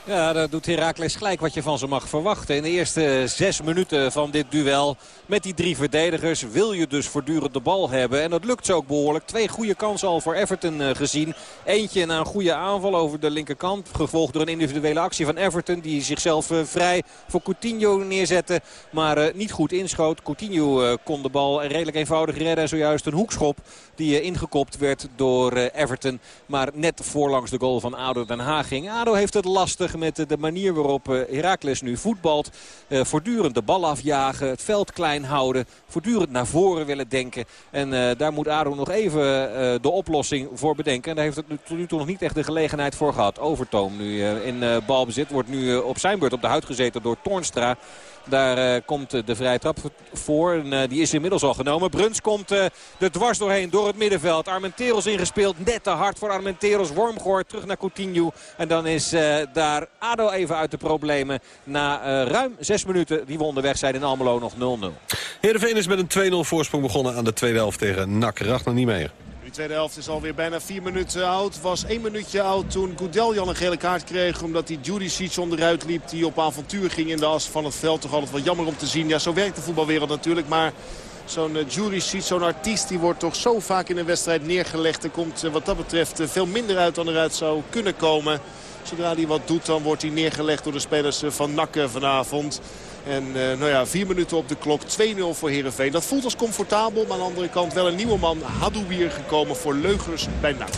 Ja, daar doet Heracles gelijk wat je van ze mag verwachten. In de eerste zes minuten van dit duel met die drie verdedigers wil je dus voortdurend de bal hebben. En dat lukt ze ook behoorlijk. Twee goede kansen al voor Everton uh, gezien. Eentje na een goede aanval over de linkerkant. Gevolgd door een individuele actie van Everton. Die zichzelf uh, vrij voor Coutinho neerzette. Maar uh, niet goed inschoot. Coutinho kon de bal redelijk eenvoudig redden. En zojuist een hoekschop die ingekopt werd door Everton. Maar net voorlangs de goal van ADO Den Haag ging. ADO heeft het lastig met de manier waarop Heracles nu voetbalt. voortdurend de bal afjagen. Het veld klein houden. Voortdurend naar voren willen denken. En daar moet ADO nog even de oplossing voor bedenken. En daar heeft het tot nu toe nog niet echt de gelegenheid voor gehad. Overtoom nu in balbezit. Wordt nu op zijn beurt op de huid gezeten door Toornstra. Daar uh, komt de vrije trap voor. En, uh, die is inmiddels al genomen. Bruns komt uh, er dwars doorheen door het middenveld. Armenteros ingespeeld. Net te hard voor Armenteros. Wormgoor terug naar Coutinho. En dan is daar ADO even uit de problemen. Na ruim zes minuten die we onderweg zijn in Almelo nog 0-0. Heerenveen is met een 2-0 voorsprong begonnen aan de tweede helft tegen NAC. Niet meer. Tweede helft is alweer bijna vier minuten oud. Was één minuutje oud toen Goudeljan een gele kaart kreeg. Omdat hij Seats onderuit liep. Die op avontuur ging in de as van het veld. Toch altijd wel jammer om te zien. Ja, zo werkt de voetbalwereld natuurlijk. Maar zo'n jury seat, zo'n artiest, die wordt toch zo vaak in een wedstrijd neergelegd. Er komt uh, wat dat betreft uh, veel minder uit dan eruit zou kunnen komen. Zodra hij wat doet, dan wordt hij neergelegd door de spelers van Nakken vanavond. En uh, nou ja, vier minuten op de klok. 2-0 voor Heerenveen. Dat voelt als comfortabel. Maar aan de andere kant wel een nieuwe man. Hadoubier gekomen voor Leugers bij NAC.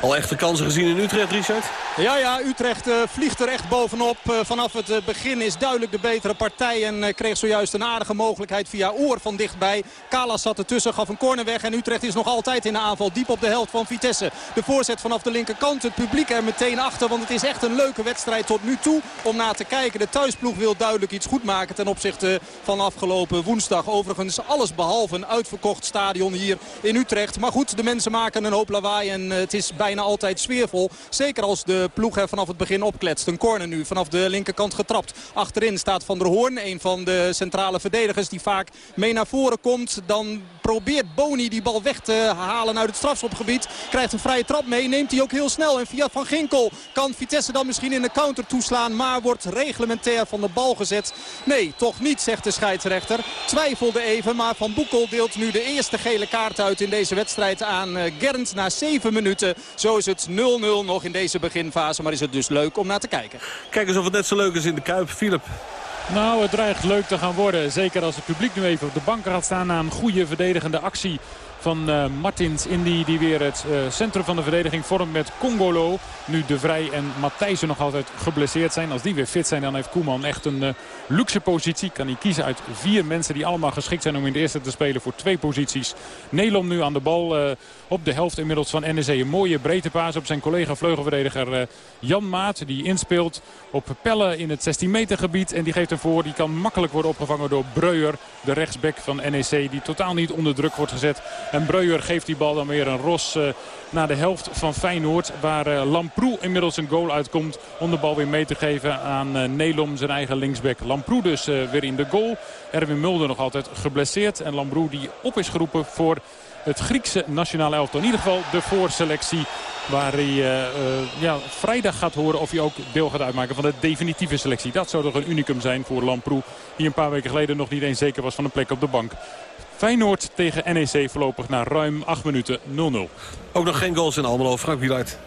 Al echte kansen gezien in Utrecht, Richard? Ja, ja. Utrecht uh, vliegt er echt bovenop. Uh, vanaf het begin is duidelijk de betere partij. En kreeg zojuist een aardige mogelijkheid via Oor van dichtbij. Kalas zat ertussen, gaf een corner weg. En Utrecht is nog altijd in de aanval. Diep op de helft van Vitesse. De voorzet vanaf de linkerkant. Het publiek er meteen achter. Want het is echt een leuke wedstrijd tot nu toe om na te kijken. De thuisploeg wil duidelijk iets goed maken ten opzichte van afgelopen woensdag. Overigens alles behalve een uitverkocht stadion hier in Utrecht. Maar goed, de mensen maken een hoop lawaai en het is bijna altijd sfeervol. Zeker als de ploeg er vanaf het begin opkletst. Een corner nu vanaf de linkerkant getrapt. Achterin staat Van der Hoorn, een van de centrale verdedigers die vaak mee naar voren komt. Dan probeert Boni die bal weg te halen uit het strafschopgebied. Krijgt een vrije trap mee, neemt hij ook heel snel. En via Van Ginkel kan Vitesse dan misschien in de counter toeslaan. Maar wordt reglementair van de bal gezet. Nee, toch niet, zegt de scheidsrechter. Twijfelde even, maar Van Boekel deelt nu de eerste gele kaart uit in deze wedstrijd aan uh, Gerns na 7 minuten. Zo is het 0-0 nog in deze beginfase, maar is het dus leuk om naar te kijken. Kijk eens of het net zo leuk is in de Kuip, Philip. Nou, het dreigt leuk te gaan worden. Zeker als het publiek nu even op de bank gaat staan na een goede verdedigende actie van uh, Martins Indy. Die weer het uh, centrum van de verdediging vormt met Congolo. Nu De Vrij en Matthijsen nog altijd geblesseerd zijn. Als die weer fit zijn dan heeft Koeman echt een uh, luxe positie. Kan hij kiezen uit vier mensen die allemaal geschikt zijn om in de eerste te spelen voor twee posities. Nelom nu aan de bal op de helft inmiddels van NEC. Een mooie breedtepaas op zijn collega vleugelverdediger Jan Maat. Die inspeelt op Pelle in het 16 meter gebied. En die geeft hem voor. Die kan makkelijk worden opgevangen door Breuer. De rechtsback van NEC die totaal niet onder druk wordt gezet. En Breuer geeft die bal dan weer een ros naar de helft van Feyenoord. Waar uh, Lamproe inmiddels een goal uitkomt om de bal weer mee te geven aan uh, Nelom, zijn eigen linksback. Lamproe dus uh, weer in de goal. Erwin Mulder nog altijd geblesseerd. En Lamproe die op is geroepen voor het Griekse nationale elftal. In ieder geval de voorselectie waar hij ja, vrijdag gaat horen of hij ook deel gaat uitmaken van de definitieve selectie. Dat zou toch een unicum zijn voor Lamproe. Die een paar weken geleden nog niet eens zeker was van een plek op de bank. Feyenoord tegen NEC voorlopig na ruim 8 minuten 0-0. Ook nog geen goals in Almelo. Frank Wieluid.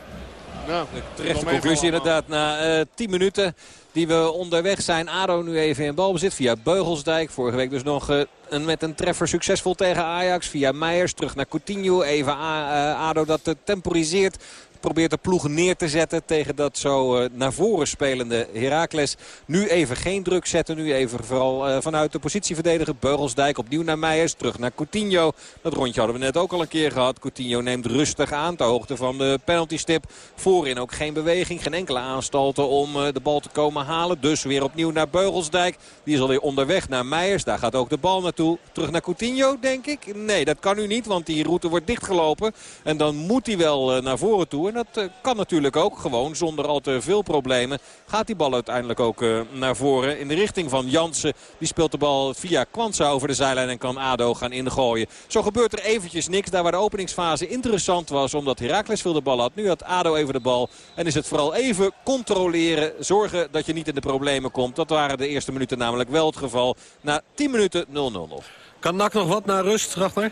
Nou, terechte conclusie inderdaad na uh, 10 minuten die we onderweg zijn. ADO nu even in balbezit via Beugelsdijk. Vorige week dus nog uh, een, met een treffer succesvol tegen Ajax. Via Meijers terug naar Coutinho. Even A, uh, ADO dat temporiseert probeert de ploeg neer te zetten tegen dat zo uh, naar voren spelende Heracles. Nu even geen druk zetten. Nu even vooral uh, vanuit de positie verdedigen. Beugelsdijk opnieuw naar Meijers. Terug naar Coutinho. Dat rondje hadden we net ook al een keer gehad. Coutinho neemt rustig aan ter hoogte van de penaltystip. Voorin ook geen beweging. Geen enkele aanstalten om uh, de bal te komen halen. Dus weer opnieuw naar Beugelsdijk. Die is alweer onderweg naar Meijers. Daar gaat ook de bal naartoe. Terug naar Coutinho denk ik. Nee dat kan nu niet. Want die route wordt dichtgelopen. En dan moet hij wel naar voren toe. Dat uh, kan natuurlijk ook gewoon zonder al te veel problemen. Gaat die bal uiteindelijk ook uh, naar voren in de richting van Jansen. Die speelt de bal via Kwanza over de zijlijn en kan ADO gaan ingooien. Zo gebeurt er eventjes niks. Daar waar de openingsfase interessant was omdat Heracles veel de bal had. Nu had ADO even de bal. En is het vooral even controleren. Zorgen dat je niet in de problemen komt. Dat waren de eerste minuten namelijk wel het geval. Na 10 minuten 0-0 nog. Kan NAC nog wat naar rust, Ragnar?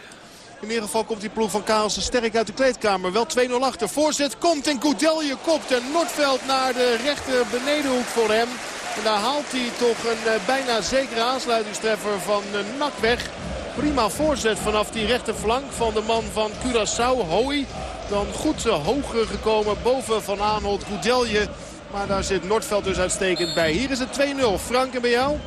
In ieder geval komt die ploeg van Kaalsen sterk uit de kleedkamer. Wel 2-0 achter. Voorzet komt en Goudelje kopt. En Noordveld naar de rechter benedenhoek voor hem. En daar haalt hij toch een uh, bijna zekere aansluitingstreffer van uh, Nak weg. Prima voorzet vanaf die rechterflank van de man van Curaçao, Hoi. Dan goed uh, hoog gekomen boven Van Aanholt, Goudelje. Maar daar zit Noordveld dus uitstekend bij. Hier is het 2-0. Frank en bij jou?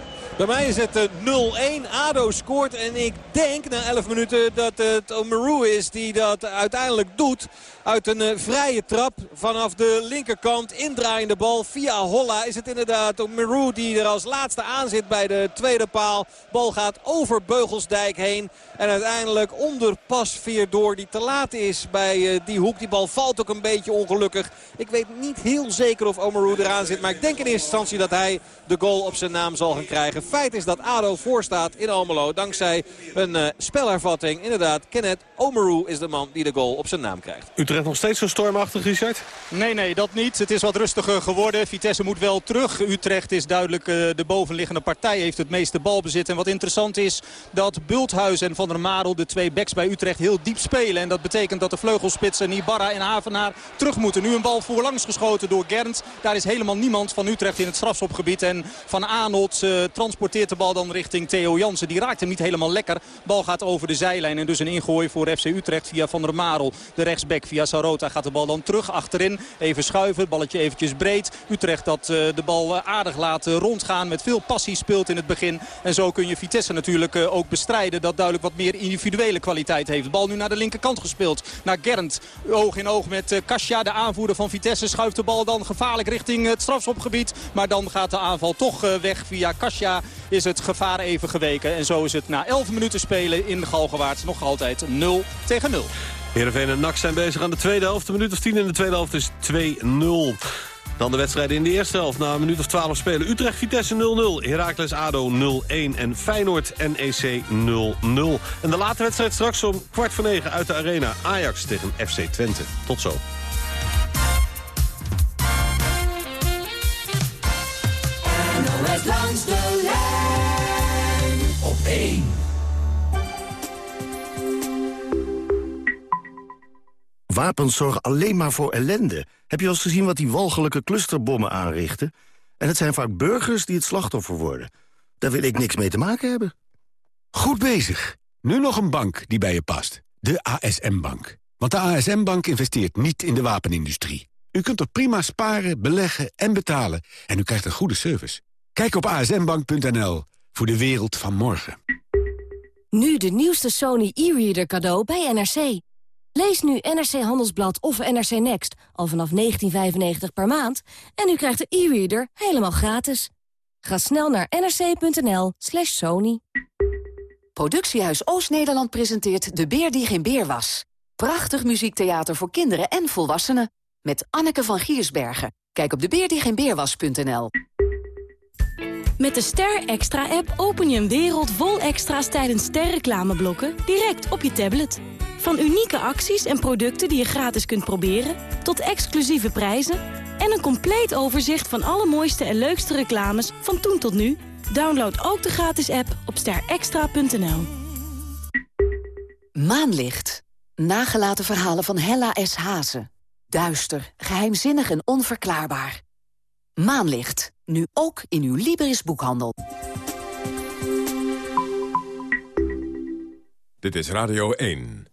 Bij mij is het 0-1. ADO scoort en ik denk na 11 minuten dat het Omeru is die dat uiteindelijk doet. Uit een uh, vrije trap vanaf de linkerkant. Indraaiende bal via Holla is het inderdaad Omeru die er als laatste aan zit bij de tweede paal. Bal gaat over Beugelsdijk heen. En uiteindelijk onder Pasveer door die te laat is bij uh, die hoek. Die bal valt ook een beetje ongelukkig. Ik weet niet heel zeker of Omeru eraan zit. Maar ik denk in eerste instantie dat hij de goal op zijn naam zal gaan krijgen. Feit is dat ADO voorstaat in Almelo. Dankzij een uh, spelervatting. Inderdaad, Kenneth Omeru is de man die de goal op zijn naam krijgt. Utrecht nog steeds zo stormachtig, Richard? Nee, nee, dat niet. Het is wat rustiger geworden. Vitesse moet wel terug. Utrecht is duidelijk uh, de bovenliggende partij. Heeft het meeste balbezit. En wat interessant is dat Bulthuis en Van der Marel, de twee backs bij Utrecht, heel diep spelen. En dat betekent dat de vleugelspitsen Ibarra en Havenaar terug moeten. Nu een bal voorlangs geschoten door Gernt. Daar is helemaal niemand van Utrecht in het strafschopgebied. En Van Aanholt uh, transporteert de bal dan richting Theo Jansen. Die raakt hem niet helemaal lekker. Bal gaat over de zijlijn en dus een ingooi voor FC Utrecht via Van der Marel. De rechtsback via Sarota gaat de bal dan terug achterin. Even schuiven, balletje eventjes breed. Utrecht dat uh, de bal uh, aardig laat uh, rondgaan. Met veel passie speelt in het begin. En zo kun je Vitesse natuurlijk ook bestrijden. Dat duidelijk wat meer individuele kwaliteit heeft. De bal nu naar de linkerkant gespeeld. Naar Gernt. Oog in oog met Kasia, de aanvoerder van Vitesse. Schuift de bal dan gevaarlijk richting het strafschopgebied. Maar dan gaat de aanval toch weg via Kasia. Is het gevaar even geweken. En zo is het na 11 minuten spelen in Galgenwaard nog altijd 0 tegen 0. Heerenveen en NAC zijn bezig aan de tweede helft. De minuut of 10 in de tweede helft is 2-0. Dan de wedstrijden in de eerste helft. Na een minuut of 12 spelen. Utrecht-Vitesse 0-0. Heracles-Ado 0-1. En Feyenoord-NEC 0-0. En de late wedstrijd straks om kwart voor negen uit de arena. Ajax tegen FC Twente. Tot zo. Wapens zorgen alleen maar voor ellende. Heb je al eens gezien wat die walgelijke clusterbommen aanrichten? En het zijn vaak burgers die het slachtoffer worden. Daar wil ik niks mee te maken hebben. Goed bezig. Nu nog een bank die bij je past. De ASM-bank. Want de ASM-bank investeert niet in de wapenindustrie. U kunt er prima sparen, beleggen en betalen. En u krijgt een goede service. Kijk op asmbank.nl voor de wereld van morgen. Nu de nieuwste Sony e-reader cadeau bij NRC. Lees nu NRC Handelsblad of NRC Next al vanaf 1995 per maand... en u krijgt de e-reader helemaal gratis. Ga snel naar nrc.nl slash sony. Productiehuis Oost-Nederland presenteert De Beer die geen beer was. Prachtig muziektheater voor kinderen en volwassenen. Met Anneke van Giersbergen. Kijk op debeerdiegeenbeerwas.nl. Met de Ster Extra-app open je een wereld vol extra's tijdens sterreclameblokken direct op je tablet. Van unieke acties en producten die je gratis kunt proberen, tot exclusieve prijzen en een compleet overzicht van alle mooiste en leukste reclames van toen tot nu. Download ook de gratis app op sterextra.nl. Maanlicht. Nagelaten verhalen van Hella S. Hazen. Duister, geheimzinnig en onverklaarbaar. Maanlicht. Nu ook in uw Libris boekhandel. Dit is Radio 1.